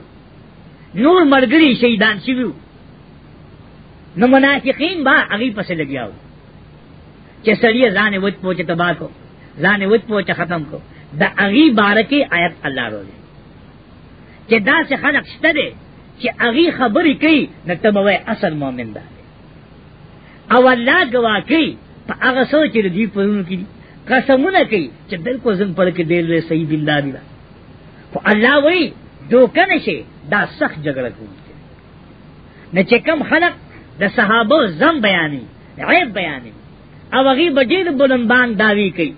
نور مرګري شهیدان شویو نو منافقین با هغه پس لګیاو چې سړی ځان وت پوهه تبا کو ځان وت پوهه ختم کو دا هغه بارکی آیت الله روزي چې دا څه خلق شته دي چې هغه خبرې کوي نو ته وای اصل مؤمن ده او الله گواکي په هغه سوچ لري پرونو کې قسمونه کوي چې بالکل زم پر کې دی له صحیح بل دی خو الله وایي دوکه نشي دا سخت جګړه کوي نه چې کم خلق د صحابه زم بیانې عیب بیانې او هغه بډیر بلنبان داوی کوي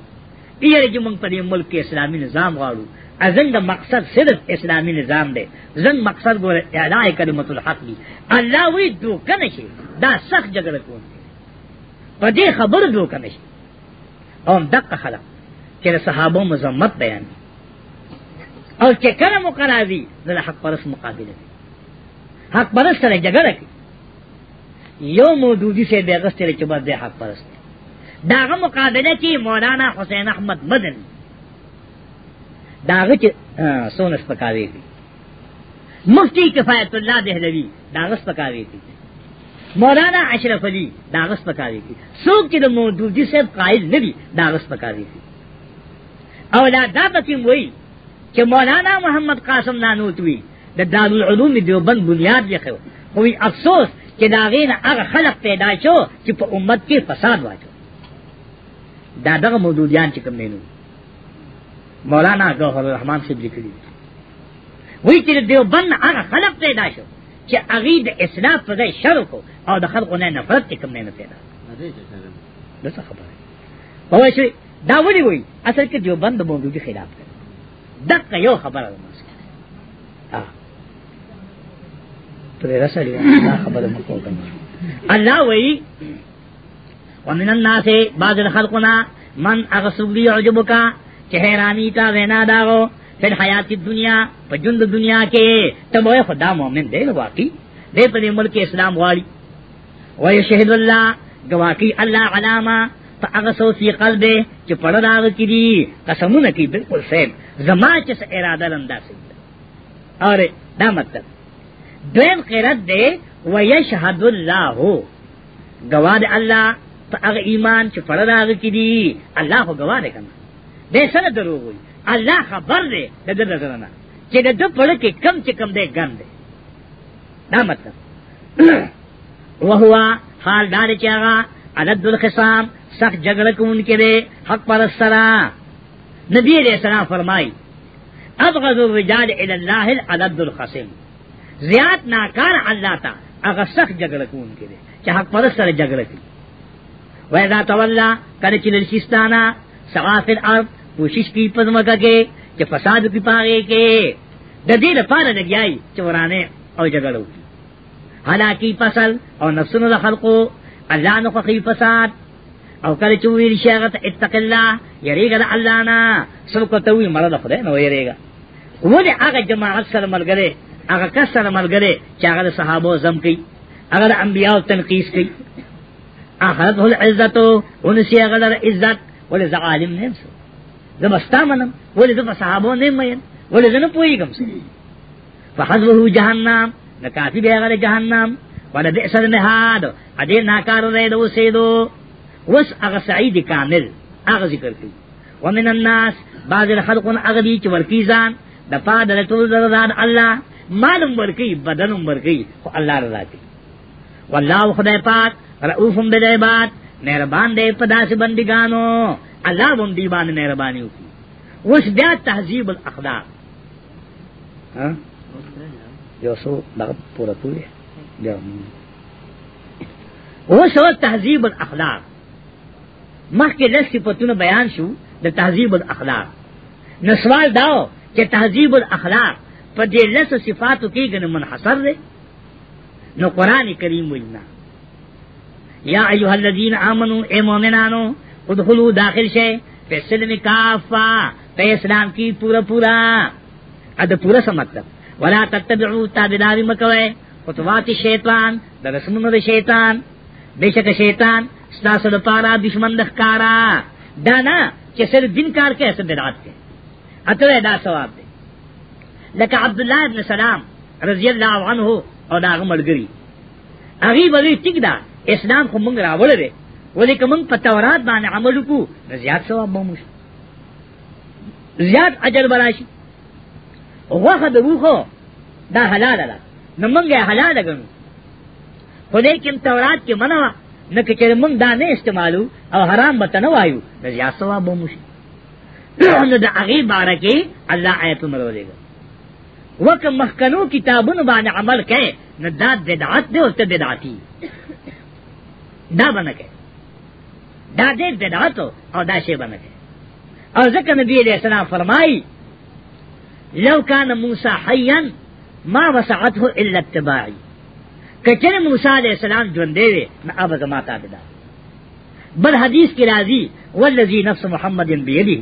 یره چې موږ په دې ملک کې اسلامي نظام غواړو ازنګ مقصد صرف اسلامي نظام دی زنګ مقصد ګوره اعلاء کلمت الحق دی الله وی دوکه نشي دا سخت جګړه کوي په دې خبر دوکه نشي او دغه خلق چې صحابه مزمت بیانې او چې کله مقرر دي د حق پرس مقابله دي حق پرس سره جګړه کوي یو مودودی سے بے غست چې بس دے حق پرست داغه مقابله کې مولانا حسین احمد مدن داغه چې سونس پکاوي دي مفتی کفایت الله دهلوی داغه پکاوي دي مولانا اشرف علی داغه پکاوي دي څوک چې د مودودی سے قائل نه دي داغه پکاوي دي او دا دا پکې وایي چې مولانا محمد قاسم نانوتوي د دا دارالعلوم دیوبند بنیاد لیکو خو افسوس چې دا غین هغه خلق پیدا شو چې په امت کې فساد واچو دا دغه مودودیان چې کوم نینو مولانا غفور الرحمن صاحب لیکلی وی چې دیوبند هغه خلق پیدا شو چې هغه د اسلام په ځای شر کو او د خلقو نه نفرت کوم نه پیدا دا څه خبره په وایي دا ونی وی اصل کې دیوبند مودودی خلاف دی دقه یو خبره ده مسکره پر رسړي دا خبره مکو کنه الله وی ومن الناس بعض الخلقنا من اغسلی عجبکا چې حیرانی تا وینا داغو په حیات دنیا په ژوند دنیا کې ته خدا مؤمن دی واقعي دې په ملک اسلام والی وي شهد الله گواکی الله علامه پا اغا سو سی قل دے چی پڑا داغ کی دی قسمون کی بالکل سیم زمان چس ارادہ لندہ سید اور دا مطلب دویم قیرت دے ویشہد اللہ گواہ دے اللہ پا اغا ایمان چی پڑا داغ کی دی اللہ کو گواہ دے کنا دے سر درو ہوئی اللہ خبر دے دا در نظرنا چی دا دو پڑا کی کم چی کم دے گن دے دا مطلب وہوا حال دار چیغا علد الخصام سخت جگڑ کو ان کے دے حق پر سرا نبی علیہ السلام فرمائی اب غزو رجال اللہ العبد القسم زیاد ناکار اللہ تا اگر سخت جگڑ کو ان کے دے چاہ حق پر سر جگڑ کی ویدا طولہ کر چلل شستانہ سغافر عرب کوشش کی پزمکہ کے کہ فساد کی پاگے کے ددیل پار لگیائی چورانے اور جگڑوں کی حالانکہ فصل اور نفسن خلقو اللہ نخی فساد او کله چې ویل شي هغه اتق الله یریګا د الله نه سب کو ته وی مراد خدای نو یریګه وله هغه جماعت سره ملګری هغه کس سره ملګری چې هغه صحابه زم کوي هغه د انبیانو تنقیس کوي اخرت هو العزت ونسی هغه د عزت ولې ز نه سو زمستا منم ولې د صحابه نه مېن ولې زنه پويګم فحسبه جهنم نکافی به هغه جهنم ولا بئس المهاد ا دې ناکار دی دوسې دو وس هغه سعید کامل هغه ذکر کوي ومن الناس بعض الخلق هغه دي چې ورکی ځان د پاد له ټول زړه الله مالم ورکی بدنم ورکی خو الله رضا کوي والله خدای پاک رؤوفم بالعباد مهربان دی په داسې بندګانو الله هم دی باندې مهرباني وکړي وس بیا تهذیب الاخلاق ها یو څو دغه پوره کوي بیا وس تهذیب الاخلاق مخکې لس صفاتونه بیان شو د تهذیب الاخلاق نو سوال داو چې تهذیب الاخلاق په دې لس صفاتو کې ګنه منحصر دی نو قران کریم وینا یا ایها الذین آمنو اے مومنانو ادخلوا داخل شئ فسلم کافا تے اسلام کی پورا پورا اد پورا سمجھتا ولا تتبعوا تابداری مکوے خطوات شیطان دا رسمون دا شیطان بے شک شیطان ستاسو لپاره دشمن د ښکارا دا نه چې سر دین کار کې اسه بدعت کې اته دا ثواب دی لکه عبد الله ابن سلام رضی الله عنه او دا غمړګری هغه وی ټیک دا اسلام خو مونږ راوړل دي ولی کوم په تورات باندې عمل کو زیات ثواب به موږ زیات اجر براشي واخه د روخو دا حلال ده نو مونږه حلال غنو خو دې کوم تورات کې منوه نه کچې مونږ دا نه استعمالو او حرام به نه وایو دا یا ثواب مو شي نو دا هغه باره کې الله آیت مرو دیګا وک مخکنو کتابونو باندې عمل کړي نه دا بدعت دی او ته بدعتي دا باندې کې دا دې بدعت او دا شی باندې کې او ځکه نبی دې سلام فرمایي لو کان موسی حیا ما وسعته الا اتباعی کچر موسی علیہ السلام ژوندې وي نو اب زما تابعدار بل حدیث کی راضی والذی نفس محمد بیده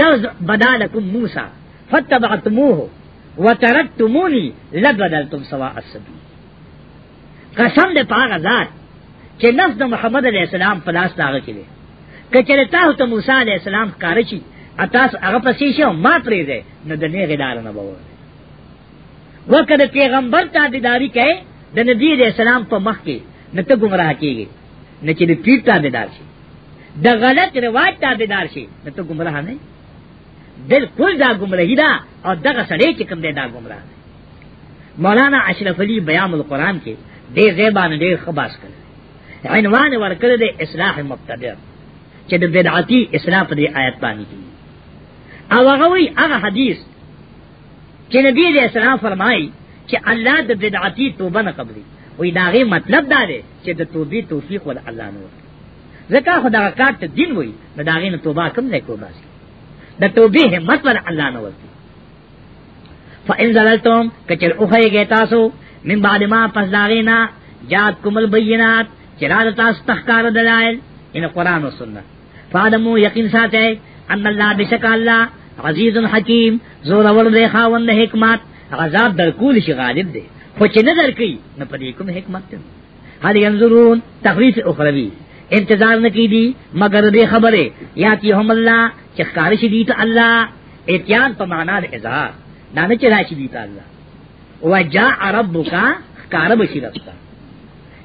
لو بدالکم موسی فتبعتموه وترتمونی لبدلتم سواء السبیل قسم دې پاغه ذات چې نفس د محمد علیہ السلام په لاس راغی کړي کچره تاسو ته موسی علیہ السلام کار شي اتاس هغه پسې شو ما پرې ده نو د نه غدار نه وو وکړه پیغمبر ته دیداری کوي د نبی علیہ السلام په مخ کې نه ته گمراه کیږي نه چې د پیر تابعدار شي د غلط رواج تابعدار شي نه ته گمراه نه بالکل دا گمراهی دا او دغه سړی چې کوم دی دا گمراه دی مولانا اشرف علی بیان القرآن کې ډېر زیبان ډېر خباس کړ عنوان ورکړ دی اصلاح مبتدع چې د بدعتي اصلاح په دې آیت باندې دی او هغه وی هغه حدیث چې نبی دې اسلام فرمایي چې الله د بدعتي توبه نه قبلي وې داغه مطلب دا دی چې د توبې توفیق ول الله نور زکه خدای کار ته دین وې نو داغه نه توبه کم نه کوبه د توبې همت ول الله نور فإن زللتم کچر اوخه گئے تاسو من بعد ما پس داغینا جات کمل بینات چراد تاسو تخکار دلائل ان قرآن و سنت فادمو یقین ساتھ ہے ان اللہ بشک اللہ عزیز حکیم زور ورد خاوند حکمت عذاب در کول شي غالب دی خو چې نه درکې نه پدې کوم حکمت دی هل ينظرون تخریف اخروی انتظار نکی دی مگر دې خبره یا کی هم الله چې خارش دی ته الله اتیان په معنا د اظهار نه نه چې راشي دی ته الله وجاء ربک کار بشی رستا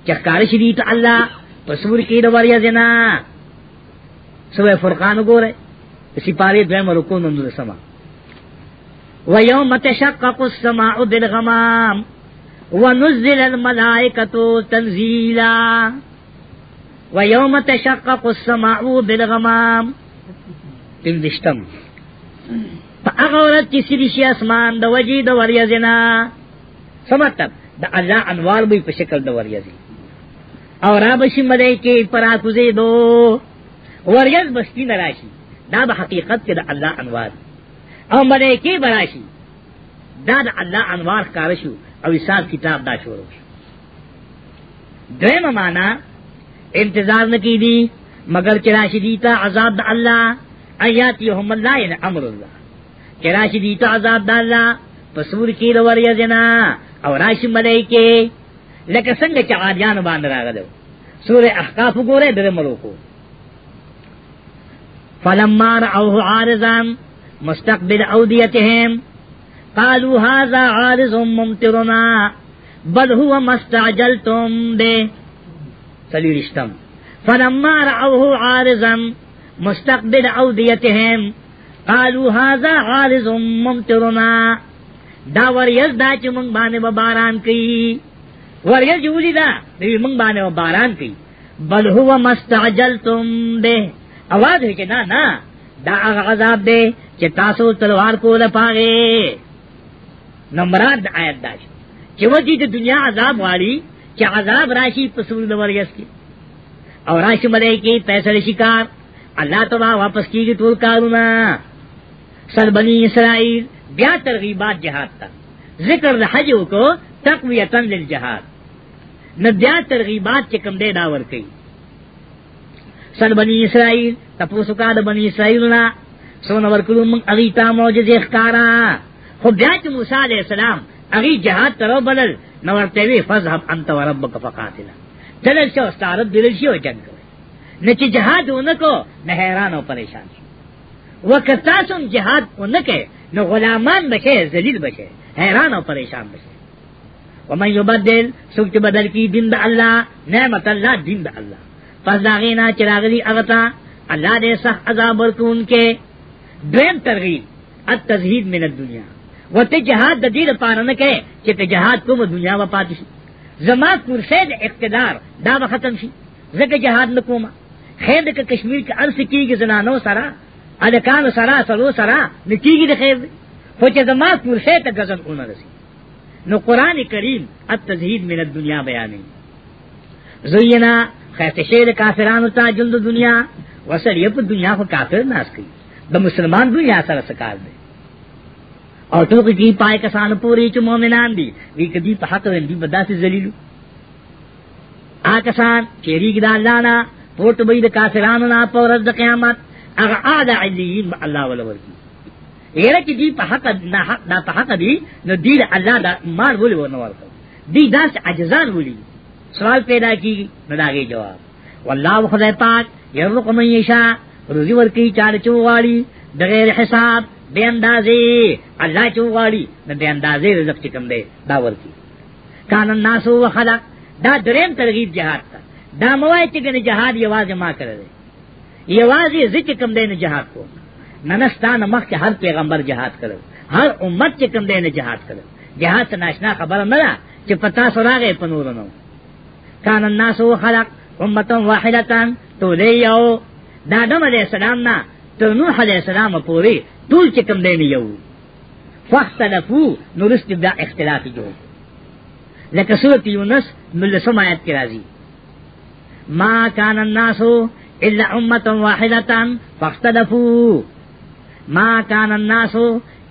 چې خارش دی ته الله پسور کې د وریا جنا سوې فرقان وګوره سپاره دویم رکو نن سما وَيَوْمَ تَشَقَّقُ السَّمَاءُ بِالْغَمَامِ وَنُزِّلَ الْمَلَائِكَةُ تَنزِيلًا وَيَوْمَ تَشَقَّقُ السَّمَاءُ بِالْغَمَامِ تلدشتم پا اغورت کی سریشی اسمان دا وجی دا وریزنا سمتب دا اللہ انوار بی پشکل دا وریزی اور آبشی مدے کے پراکوزے دو وریز بستی نراشی دا با حقیقت کے دا اللہ انوار دی او ملائکی براشی دا دا اللہ انوار کارشو او حساب کتاب دا شروع شو دویم مانا انتظار نکی دی مگر چراشی دیتا عذاب دا اللہ ایاتیهم اللہ ان امر اللہ چراشی دیتا عذاب دا اللہ پسور کی لور یزنا او راشی ملائکی لکه څنګه چې عادیان باندې راغلو سورہ احقاف ګوره دغه ملوکو فلما رأوه عارضا مستقبل اودیتهم قالوا هذا عارض ممطرنا بل هو مستعجلتم به سلیرشتم فلما رأوه عارضا مستقبل اودیتهم قالوا هذا عارض ممطرنا دا وریز دا چې مونږ باندې باران کوي وریز جوړی دا دې مونږ باندې باران کوي بل هو مستعجلتم به اواز هي نه نه دا عذاب دی چې تاسو تلوار کوله پاره نمبرات آیت دا چې وږي د دنیا عذاب والی چې عذاب راشي په سوري د ورګس کې او راشي ملایکی پیسې شکار الله تبا واپس کیږي ټول کارونه سل بنی اسرائیل بیا ترغیبات جهاد ته ذکر د حج کو تقویتا للجهاد نه بیا ترغیبات چې کوم دی دا ور کوي سل بنی اسرائیل تاسو کا د بنی اسرائیل نه سونه ورکړو موږ اغي تا معجزې ښکارا خو بیا چې موسی عليه السلام اغي جهاد تر بلل نو ورته وی فذهب انت وربك فقاتل دلل شو ستاره دلل شو جنگ کوي نه چې جهاد ونکو نه حیران او پریشان شي وکتا سم جهاد ونکه نو غلامان بشه ذلیل بشه حیران او پریشان بشه ومن یبدل سوچ بدل کی دین د الله نعمت الله دین د الله پس داغینا چراغلی اغتا اللہ دے سخ عذاب ورکون کے دویم ترغیب التزهید من الدنیا و ته جهاد د دې لپاره نه کوي چې ته جهاد کوم دنیا و پاتې شي زما کرسی د اقتدار دا به ختم شي زکه جهاد نه کوم خیر د کشمیر کې ارس کیږي زنانو سره الکان سره سلو سره نکیږي د خیر خو چې زما کرسی ته غزن اون رسي نو قران کریم التزهید من الدنیا بیانې زینا خیتشه د کافرانو ته جلد دنیا وسر یې په دنیا خو کافر ناس کوي د مسلمان دنیا سره سکار دی او ټوک کی پای کسان پوری چې مؤمنان دي وی کدی په حق ولدي بداسې ذلیلو آ کسان چې ریګ دا الله نه پورت به د کافرانو نه په ورځ د قیامت هغه اعلی علیین الله ولا ورکی یره چې دی په حق نه حق نه په حق دی نو دی الله دا مال ولې ونه ورکړي دی داس عجزان ولي سوال پیدا کیږي نو داګه جواب والله خدای پاک یرزق من یشاء روزی ورکی چار چوغاڑی بغیر حساب بے اندازے اللہ چوغاڑی نہ بے اندازے رزق چکم دے دا ورکی کان الناس و خلق دا دریم ترغیب جہاد تا دا موای چکن جہاد یواز ما کرے دے یواز ذکر کم دے نہ جہاد کو ننستان مخ کے ہر پیغمبر جہاد کرو ہر امت چکم دے نہ جہاد کرو جہاد سے ناشنا خبر نہ چې پتا سراغه پنور نو کان الناس خلق امه واحده تو لیو د آدم علیہ السلام نه تر نوح علیہ السلام پورې ټول چې کوم دی یو فاختلفو نو رست بیا اختلاف جوړ لکه سورۃ یونس ملسم آیات کې راځي ما کان الناس الا امه واحده فاختلفوا ما کان الناس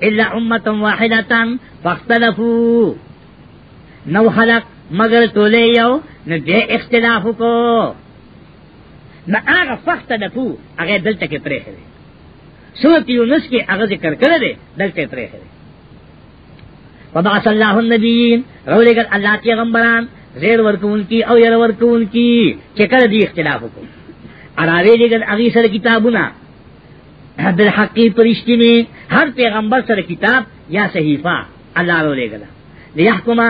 الا امه واحده فاختلفوا نو خلق مگر تولې یو نو دې اختلاف کو نہ آگا فخت دکو اگے دل تک پرے ہے سورت یونس کے اگر ذکر کرے دے دل تک پرے ہے وبا صلی اللہ النبیین رولے گر اللہ کے غمبران زیر ورکون کی او یر ورکون کی چکر دی اختلاف کو ارارے لے گر اگی سر کتابنا بالحقی پرشتی میں ہر پیغمبر سر کتاب یا صحیفہ اللہ رولے گلا لیحکمہ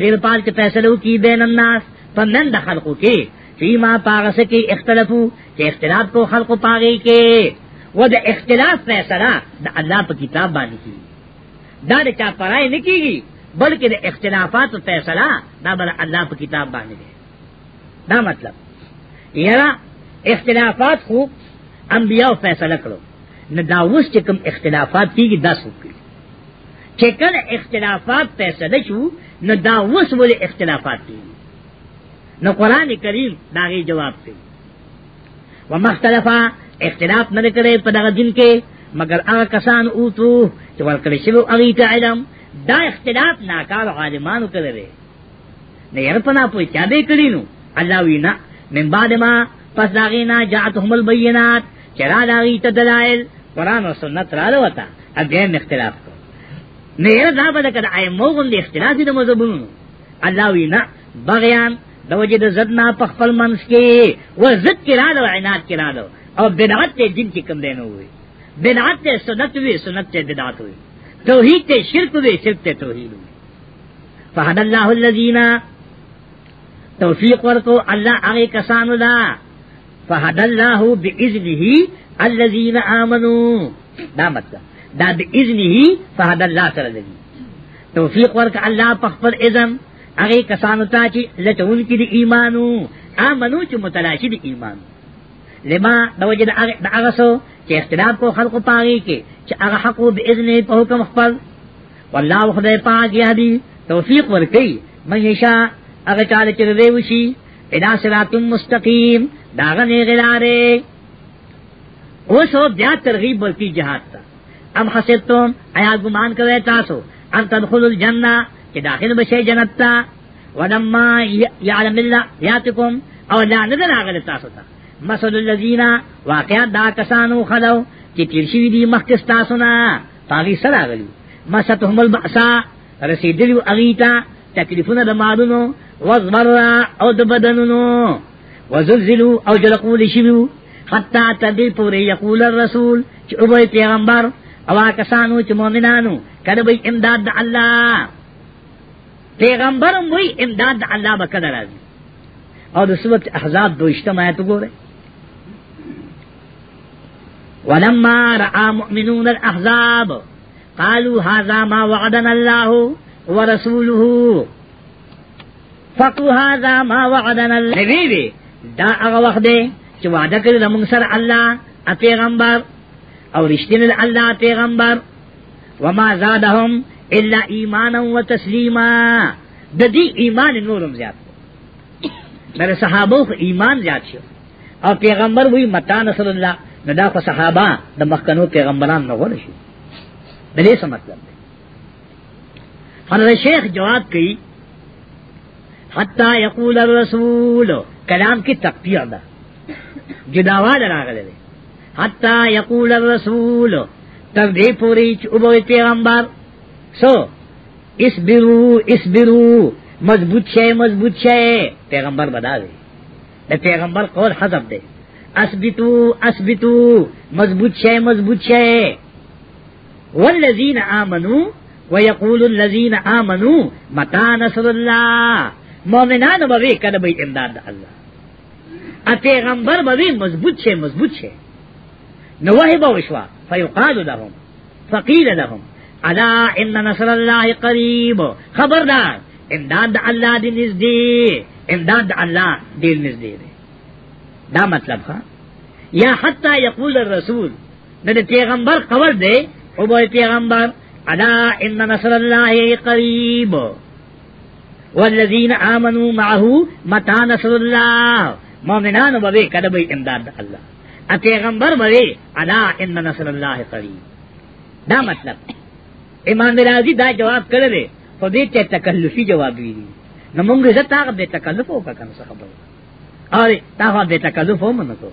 دیر پال کے فیصلوں کی بین الناس پمند خلقوں کے فیما پاغس کی اختلفو کہ اختلاف کو خلق پاگئی کے وہ دا اختلاف فیصلہ دا اللہ پا کتاب بانی کی دا دا چا پرائی نکی گی بلکہ دا اختلافات فیصلہ دا بلا اللہ پا کتاب بانی دے دا مطلب یرا اختلافات خوب انبیاء فیصلہ کرو نہ داوس چکم اختلافات کی گی دا سوکی چکل اختلافات فیصلہ شو نہ داوس بولے اختلافات کی گی نو قرآن کریم داغی جواب کی و مختلفا اختلاف نہ کرے پدغ دن کے مگر آ کسان اوتو چې ورکړی شو هغه ته علم دا اختلاف ناکار عالمانو کړی نه ير پنا پوي چا دې کړی نو الله وینا من بعد ما پس داغینا جاءتهم البينات چرا داغی ته دلائل قران او سنت رااله وتا اګین اختلاف کو نه ير دا بل کړه ایمو غوندي اختلاف دې مذهبونو الله وینا بغیان د وجه د زد نه په خپل منس کې و زد کې را دو عناد کې را دو او بدعت ته دین کې کم دینو وي بدعت ته سنت وي سنت ته بدعت وي توحید ته شرک وي شرک ته توحید وي فهد الله الذين توفیق ورکو الله هغه کسانو دا فهد الله باذنه الذين امنوا دا مطلب دا باذنه فهد الله سره دی توفیق ورک الله په خپل اذن هغه کسانو ته چې لټون کې د ایمانو امنو چې متلاشي د ایمان لما د وجه د هغه سو چې اختلاف کو خلقو پاږي کې چې هغه حق به اذن په حکم خپل والله خدای پاک یادي توفیق ورکړي مېشا هغه چاله چې دی وشي ادا صراط مستقیم داغه نه غلاره اوسو بیا ترغیب ورکی جهاد تا ام حسیتم آیا ګمان کوي تاسو ان تدخل الجنه کہ داخل بشے جنت تا ولما یعلم اللہ یاتکم او لا ندر آغل تاسو تا مسل اللذین واقعات دا کسانو خلو چی تیرشوی دی مخکس تاسونا پاغی سر آغلو مستهم البعصا رسیدلو اغیتا تکلیفون دا مالونو وزبرا او دا بدنونو وزلزلو او جلقو لشویو حتی تدی پوری یقول الرسول چی ابوی پیغمبر اوا کسانو چی مومنانو کدبی امداد دا اللہ پیغمبر وی امداد دا اللہ بکد راځي او اس وقت احزاب دوشته ما تو گورے ولما را مؤمنون الاحزاب قالوا هذا ما وعدنا الله ورسوله فقوا هذا ما وعدنا النبي دا هغه وخت دی چې وعده کړی موږ سره الله پیغمبر او رښتینی الله پیغمبر وما زادهم الا ایمانا و تسلیما د دې ایمان نورم زیات مره صحابه خو ایمان زیات شو او پیغمبر وی متا نصر الله نو دا خو صحابه د مخکنو پیغمبران نه غول شي د دې څه مطلب دی حضرت شیخ جواب کوي حتا یقول الرسول کلام کی تقطیع ده جداوال راغله حتا یقول الرسول تر دې پوری چې او پیغمبر سو اس برو اس برو مضبوط شے مضبوط شے پیغمبر بدا دے پیغمبر قول حذف دے اسبتو اسبتو مضبوط شے مضبوط شے والذین آمنو ویقول الذین آمنو متا نصر اللہ مومنان بوی کدبی امداد اللہ پیغمبر بوی مضبوط شے مضبوط شے نوہی بوشوا فیقال لهم فقیل لهم الا ان نصر الله قریب خبردار امداد الله دې نزدی امداد الله دې نزدی دا مطلب خواہ یا حتا یقول الرسول دې پیغمبر خبر دې او به پیغمبر الا ان نصر الله قریب والذین آمنوا معه متى نصر الله مومنان به کده به امداد الله ا پیغمبر بوے الا ان نصر الله قریب دا مطلب امام رازی دا جواب کړل خو دې ته تکلفي جواب ویلی نو موږ زه تا به تکلف وکړو څه خبره اره تا به تکلف هم نه کو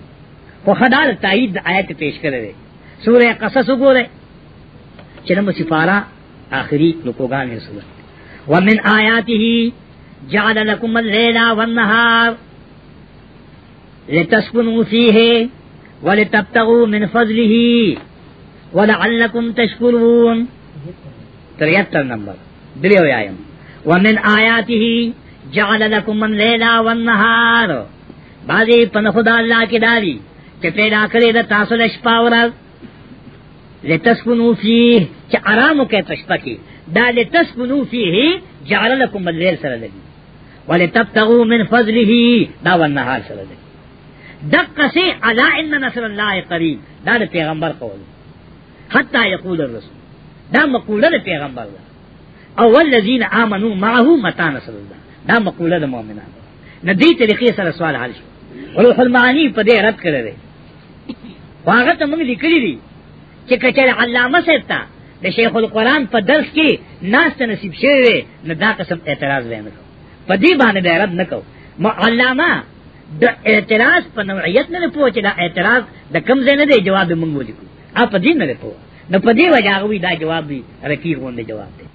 خو خدای تایید آیت پیش کړل سورہ قصص وګوره چې نو صفارا آخري لوکوګانې سورہ ومن آیاته جعل لكم الليل والنهار لتسكنوا فيه ولتبتغوا من فضله ولعلكم تشكرون تریتر نمبر دلیو یایم ومن آیاته جعل لکم من لیلا والنهار بازی پن خدا اللہ کی داری کہ پیدا کرے دا تاسل شپاورا لتسکنو فیه چا آرامو کے پشپا کی دا لتسکنو فیه جعل لکم من لیل سر لگی ولتبتغو من فضله دا والنهار سر لگی دقا سے علا ان نصر اللہ قریب دا, دا پیغمبر قول حتی یقول الرسول دا مقوله د پیغمبر ده او ولذین آمنو معه متى نصر الله دا مقوله د مؤمنانو نه دې طریقې سره سوال حل شو روح المعانی په دې رد کړی دی هغه ته موږ لیکلی دي چې کچره علامه صاحب ته د شیخ القرآن په درس کې ناست نصیب شوی نه دا قسم اعتراض به نه کو په دې باندې به رد نه کو علامه د اعتراض په نوعیت نه پوه چې دا اعتراض د کم ځای نه دی جواب موږ ولیکو اپ دې نه پوه نو په دې وجه هغه دا جواب دی رقیق غونډه جواب دی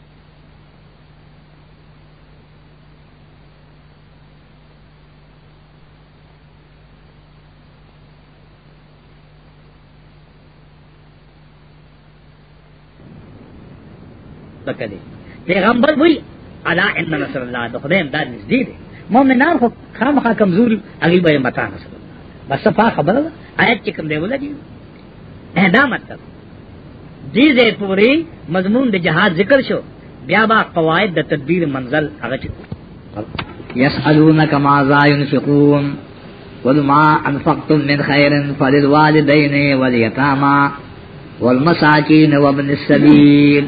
تکلی پیغمبر وی الا ان نصر الله د خدای امداد نږدې دی مؤمنان خو خامخا کمزوري هغه به متا نصر الله بس صفه خبره آیت چې کوم دی ولګي دا مطلب دې دې پوری مضمون د جهاد ذکر شو بیا با قواعد د تدبیر منزل هغه چې یسالونک ماذا ينفقون وما انفقتم من خير فللوالدين واليتامى والمساكين وابن السبيل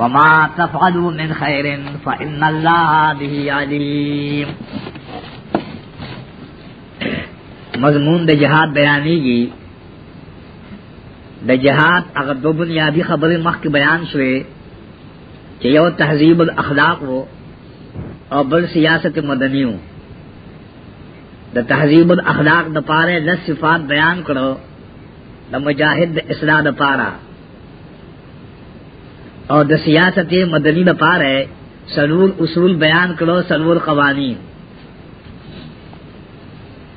وما تفعلوا من خير فإن الله به عليم مضمون د جهاد بیانېږي د جهاد هغه دو بنیادی خبرې مخکې بیان شوې چې یو تهذیب الاخلاق وو او بل سیاست مدنی وو د تهذیب الاخلاق د پاره د صفات بیان کړو د مجاهد اصلاح د پاره او د سیاست مدنی د پاره سلول اصول بیان کړو سلول قوانین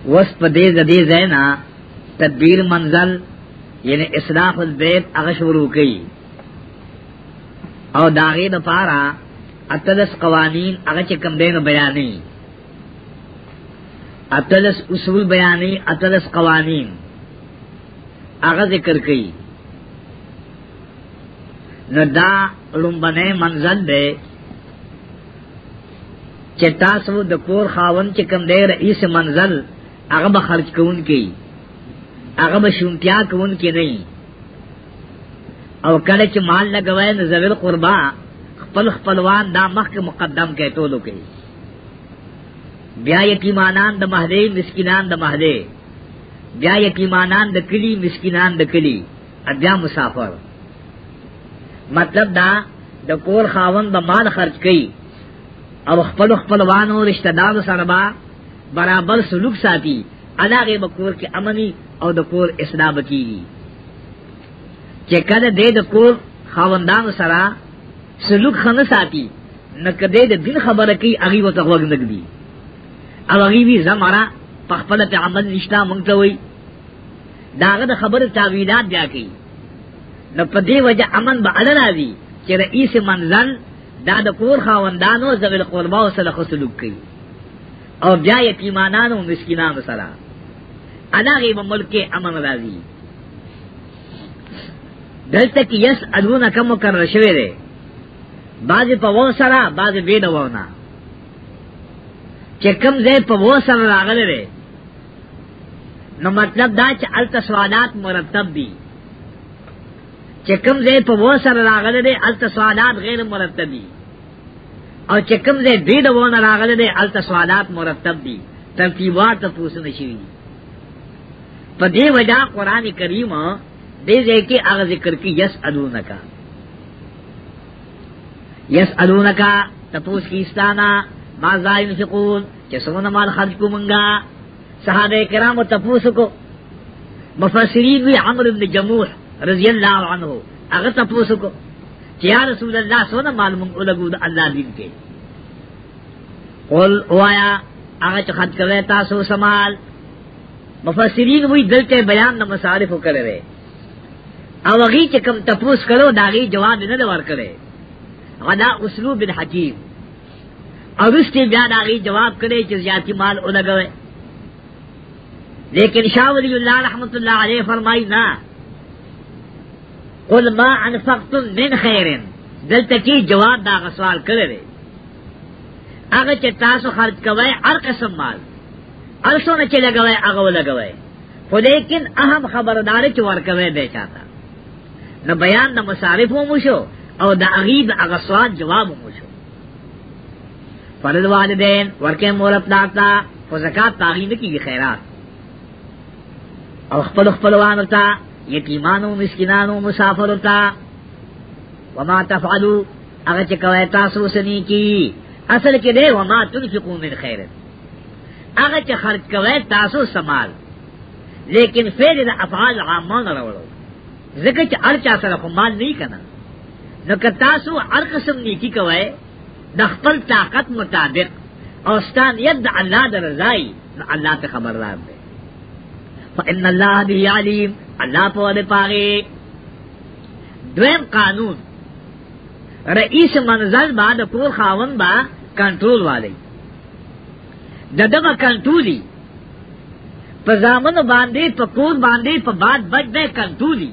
وس په دې د دې زینا تدبیر منزل یعنی اصلاح البیت هغه شروع کړي او داغه د پارا اتلس قوانین هغه چې کوم دینو بیانې اتلس اصول بیانې اتلس قوانین هغه ذکر کړي نو دا لومبنه منزل دی چې تاسو د کور خاون چې کوم دی رئیس منزل هغه به خرج کوون کړي هغه بشونتیا کوون کې نه او کله چې مال لګوي نو ذویل قربا خپل خپلوان دا مخک مقدم کېتو لو کې بیا یتیمانان د مهدی مسکینان د مهدی بیا یتیمانان د کلی مسکینان د کلی بیا مسافر مطلب دا د کور خاون به مال خرج کړي او خپل خپلوانو رشتہ دارو سره برابر سلوک ساتي ادا غي بکور کې امني او د کور اصلاح بکی چې کله دې د کور خاوندان سره سلوک خنه ساتي نکدې د دین خبره کوي هغه وته وګ نګدي هغه وی زماره په خپل ته عمل نشتا مونږ ته وای داغه د خبره تعویلات بیا کوي نو په دې وجه امن به اړه راځي چې رئیس منزل دا د کور خاوندانو زویل قربا او سره سلوک کوي او بیا یتیمانانو مسکینانو سره اداغی با ملک کے امن راضی دلتا کی یس ادونا کم مکرر شوے دے بعضی پا وو سرا بعضی بید وونا چه کم زی پا وو سرا راغل دے نو مطلب دا چې الت سوالات مرتب دي چې کوم ځای په وو سره راغله دي الت سوالات غیر مرتب دي او چې کوم ځای دې د وونه راغله دي الت سوالات مرتب دي ترتیبات ته پوښتنه شي پا دے وجہ قرآن کریم دے دے کے آغا ذکر کی یس ادون کا یس ادون کا تپوس کی استانا ما زائن سکون چسون مال خرج کو منگا صحابہ کرام و تپوس کو مفسرین وی عمر بن جموح رضی اللہ عنہ اگر تپوس کو یا رسول اللہ سونا مال منگ الگو دا اللہ دین کے قل اوایا اگر چخد کرے تاسو سمال مفسرین وی دلته بیان د مصالح وکړي او هغه چې کم تپوس کړو داغي جواب نه دی ورکړي غدا اسلوب الحکیم او رستی بیا داغي جواب کړي چې زیاتی مال ولګوي لیکن شاہ ولی اللہ رحمت اللہ علیہ فرمائی نا قل ما انفقتم من خیرن دلته کې جواب دا غسوال کړی دی هغه چې تاسو خرج کوی هر قسم مال ارسونه چې لګوي هغه لګوي خو لیکن اهم خبردار چې ورکوي به چاته نو بیان د مصارف مو شو او د اغیب هغه سوال جواب مو شو فرض والدین ورکه مور خپل تا خو زکات تاغین کی خیرات او خپل خپلوان تا یتیمانو مسکینانو مسافر تا وما تفعلوا هغه چې کوي تاسو سني کی اصل کې دی وما تنفقون من خیرت هغه چې خرج کوي تاسو سمال لیکن فعل د افعال عامه نه راوړو ځکه چې ارچا سره خو مال نه کنا نو که تاسو هر قسم نیکی کوي د خپل طاقت مطابق او ستان ید الله د رضای نو الله ته خبردار دی فإن الله بي عليم الله په دې پاره دویم قانون رئیس منزل باندې کور خاون با کنټرول والی د دغه کنټولی په زامن باندې په کور باندې په باد بد ده کنټولی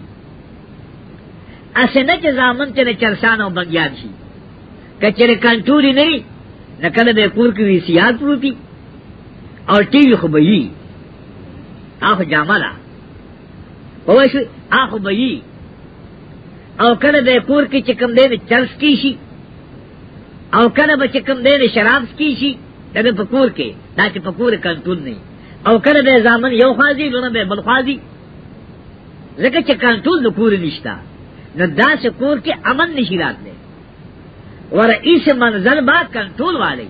اسنه چې زامن ته چرسان او بګیان شي کچره کنټولی نه نکله به کور کې وسیات پروتي او ټي وي خو به یي اخو جامالا او شو اخو به یي او کله به کور کې چې کم دی چرس کی شي او کله به چې کم دی شراب کی شي دغه په کور کې دا چې په کور کنټرول نه او کله به ځامن یو خاضي لونه به بل خاضي ځکه چې کنټرول د کور نشتا نو دا چې کور کې امن نشي راتله ور رئیس منزل با کنټرول والی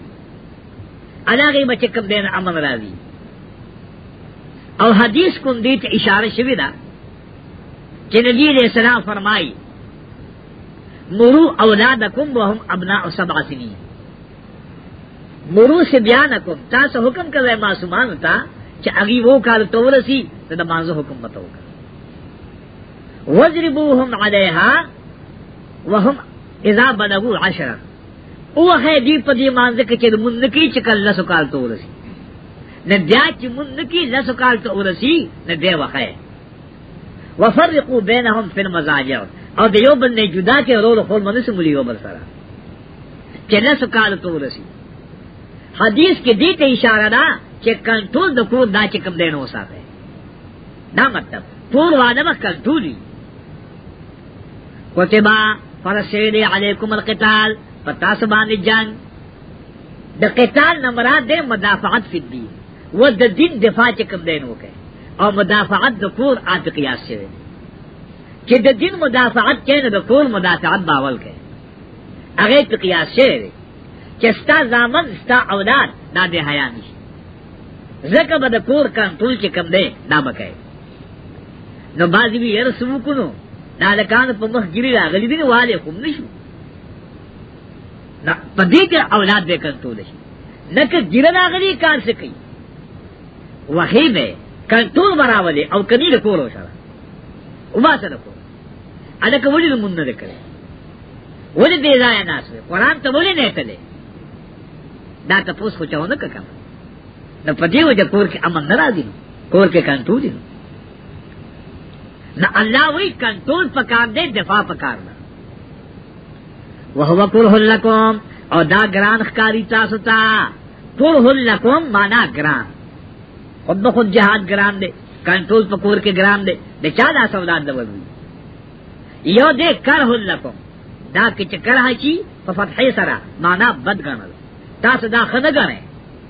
علاقه بچ کم دین امن راځي او حدیث کوم دې ته اشاره شوی دا چې نبی دې سلام فرمایي مرو اولادکم وهم ابناء سبع سنین مرو سے بیان کم تا سے حکم کر رہے معصومان تا کہ اگی وہ کال تو رسی تو نماز حکم مت ہوگا وزربوہم علیہا وہم اذا بلغو عشرہ او ہے دی پدی مانز کہ چل من کی چکل لس کال تو رسی نہ دیا چ من کی لس کال تو رسی نہ دے وخے وفرقوا بینہم فی المزاجع اور دیو بن جدا کے رول خول منس ملیو بل سرا چلس کال تو رسی حدیث کې دې ته اشاره ده چې کنټرول د کور دا چې کوم دین اوساته دا مطلب ټول واده به کنټرولي کوتبا فرسید علیکم القتال پتا سبحان جنگ د قتال نمبرات ده مدافعت فی الدین و د دین دفاع چې کوم دین وکړي او مدافعت د کور عادت قیاس شوی چې د دین مدافعت کینې د کور مدافعت باول کړي هغه قیاس شوی چستا زامن ستا اولاد دا دے حیا نشی زکا با دا کور کانٹرول چی کم دے دا بکے نو بازی بھی یر سمو کنو دا لکان پا مخ گری را غلی دین والے خم نشو نا پا دیکھ اولاد بے کانٹرول شی نکا گر را غلی کار سکی وحی بے کانٹرول براولے او کنی لکورو شرا او باسا لکورو ادکا ولی نمون ندکرے ولی بیزایا ناس بے قرآن تا ولی نیکلے دا تپوس خو چاونه ککم نو په دې وجه کور کې امن ناراضي کور کې کنټرول دي نہ اللہ وہی کنٹرول پکار دے دفاع پکارنا وہ کل القوم اور دا گران کاری تاستا کل القوم مانا گران خود بخود جہاد گران دے کنٹرول پکور کے گران دے بے چادا سولاد یو دے کر القوم دا کچ کر ہچی فتح سرا مانا بد گنل تاسو دا خنه غره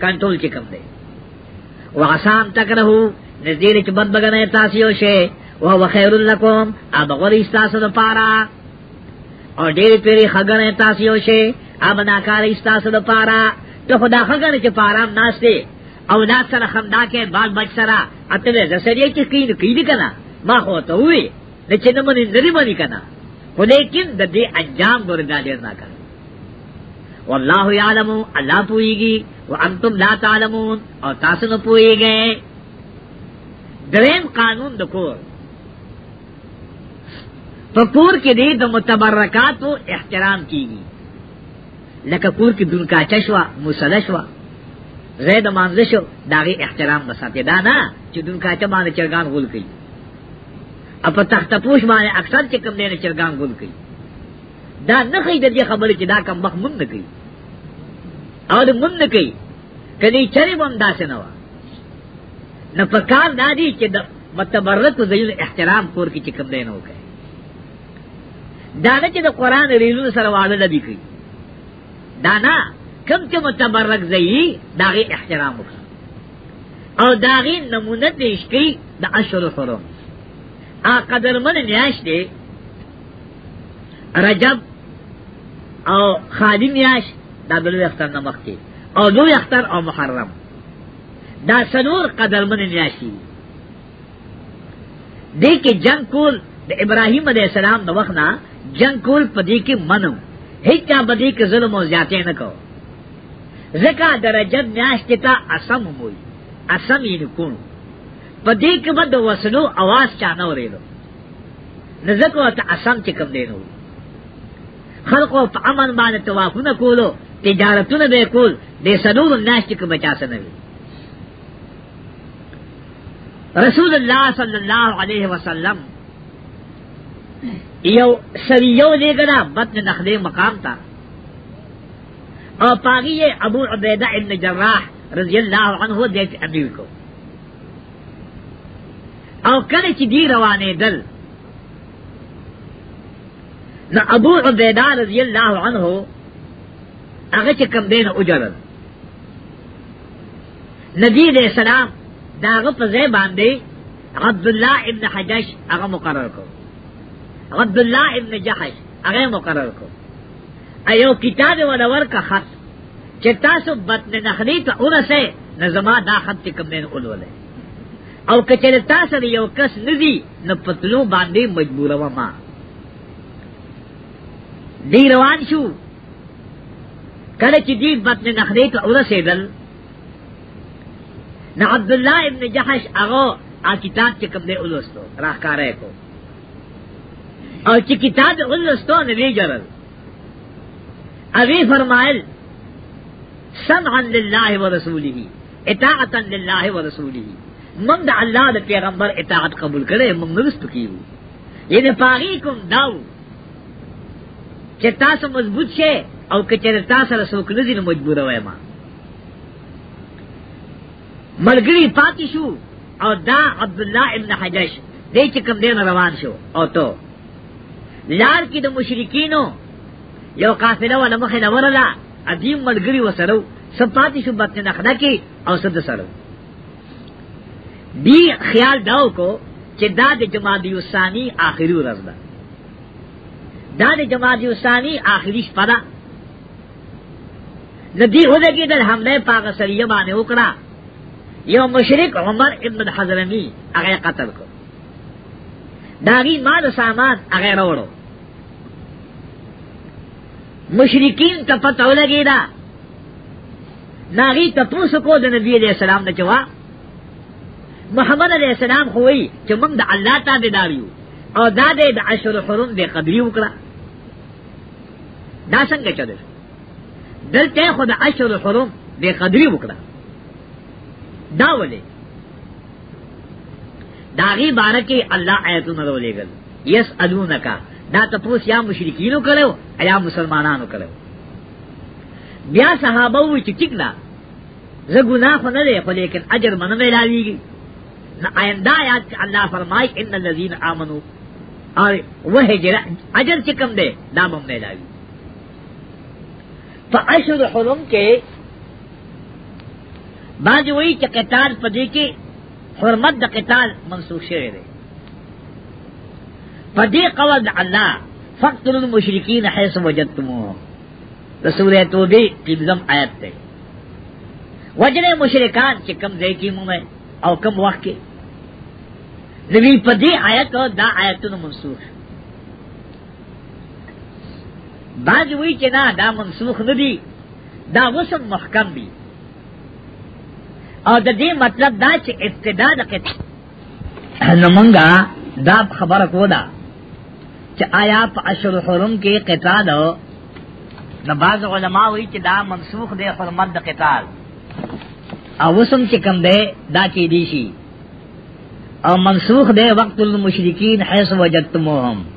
کنټرول کې کم دی واسام تکرهو نذیر چې بد بغنه تاسو یو شی او هو خیر لکم اب غری تاسو د پارا او ډېر پیری خګنه تاسو یو شی اب ناکار تاسو د پارا ته خدا خګنه چې پارا ناشته او دا سره خندا کې بال بچ سره اته زسریه کې کین کین کنا ما هو ته وی چې نمنې نری باندې کنا خو لیکن د دې انجام ګورګا ډیر نه کړ واللہ یعلم اللہ پوئی گی وانتم لا تعلمون اور تاسن پوئی گئے درین قانون دکور تو کور کے دے دو متبرکات و احترام کی گی لکہ کور کی دن کا چشوا مسلشوا زید مانزشو داغی احترام بساتے دانا چو دن کا چمانے چرگان غل کئی اپا تخت پوش مانے اکثر چکم دینے چرگان غل کئی دا نخی دا دی خبر چې دا کم وخت مونږ نه کوي او د مون نه کوي کدی چری بم داسې نه و نه په کار دادی چې د متبرک زیل احترام کور کې چې کوم دی نه وکړي دا نه چې د قران ریلو سره واړه نه دی کوي دا نه کم چې متبرک زیي داغه احترام وکړي او داغه نمونه پیش کړي د اشهر حرم ا قدر من نیاش دی رجب او خادم یاش دا بلو اختر نمخ کی او دو اختر او محرم دا سنور قدر من نیاشی دے کے جنگ کول دا ابراہیم علیہ السلام دا وقنا جنگ کول پدی کے منو ہچا بدی کے ظلم و زیادہ نہ کو زکا درجت نیاش کتا اسم موی اسم یعنی کون پدی کے بد وسنو آواز چانو رے دو نزکو تا اسم چکم دینو خلقو پا امن بانے توافو نہ کولو تجارتونه به کول د سلوم ناشته کې بچا سنوي رسول الله صلی الله علیه وسلم یو سریو لے گنا بطن نخلے مقام تا اور پاگی ابو عبیدہ ابن جراح رضی اللہ عنہ دیت امیر کو اور کل چی دی روانے دل نہ ابو عبیدہ رضی اللہ عنہ هغه چې کم دین اجرل نبی علیہ السلام داغه په ځای باندې عبد الله ابن حجش هغه مقرر کو عبد الله ابن جحش هغه مقرر کو ایو کتاب ولا ورکا خط چې تاسو بطن نخلی ته ورسه نظما دا خط کم دین اولول او کچره تاسو یو کس ندی نه پتلو باندې مجبور و ما دی روان شو کله چې دی بطن نخری ته ورسېدل نو عبد الله ابن جحش هغه ا کتاب چې کوم دی ولستو راهکارې کو او چې کتاب ولستو نه ویجرل اوی فرمایل سمعا لله ورسوله اطاعتا لله ورسوله من د الله د پیغمبر اطاعت قبول کړي موږ نرست کیو یعنی پاری کوم داو چې تاسو مضبوط شئ او کچره تا سره څوک نه دي نو مجبور وایم ملګری پاتې شو او دا عبد الله ابن حجش دې چې کوم دین روان شو او تو لار کې د مشرکینو یو قافله ولا مخه نه ورلا عظیم ملګری وسره سب پاتې شو بات نه خدا کې او صد سره دی خیال داو کو چې دا د جمادی الثانی آخري ورځ ده دا د جمادی الثانی آخري شپه ده ندی ہو لگی دل حملے پاک سریہ بانے اکڑا یو مشرک عمر ابن حضرمی اگے قتل کو داغی مال سامان اگے روڑو مشرقین کا پتہ لگے دا ناغی تپوس کو دا نبی علیہ السلام نے چوا محمد علیہ السلام ہوئی کہ منگ دا اللہ تا دے داریو اور دا دے دا عشر حرم دے قبری اکڑا دا سنگ چلے دلته خود عشر حروف به قدری وکړه دا ولې داغي بارکه الله آیتونه ولېګل یس الونکا دا تپوس یا مشرکینو کړو یا مسلمانانو کړو بیا صحابه و چې ټیک نه زه ګناه نه لري خو لیکن اجر منه ملاويږي نه آینده یاد الله فرمای ان الذين امنوا اور وہ اجر چې کوم دی دا مونږ ملاوي فعشر حرم کے بعض وہی کہ قتال پدی کی حرمت دا قتال منسوخ شعر ہے پدی قول اللہ فقتل المشرکین حیث وجدتمو رسول توبی قبلم آیت تے وجن مشرکان چی کم دے کی منہ میں او کم وقت کے نبی پدی آیت دا آیتن منسوخ باج وی چې نه دا منسوخ نه دي دا وسم محکم دي او د دې مطلب دا چې ابتدا د قطع نو مونږه دا خبره کو دا چې آیا په اشهر حرم کې قطع ده د بعض علما وی چې دا منسوخ دی حرمت د قتال او وسم چې کم دی دا کې دی شي او منسوخ دی وقت المشرکین حيث وجدتموهم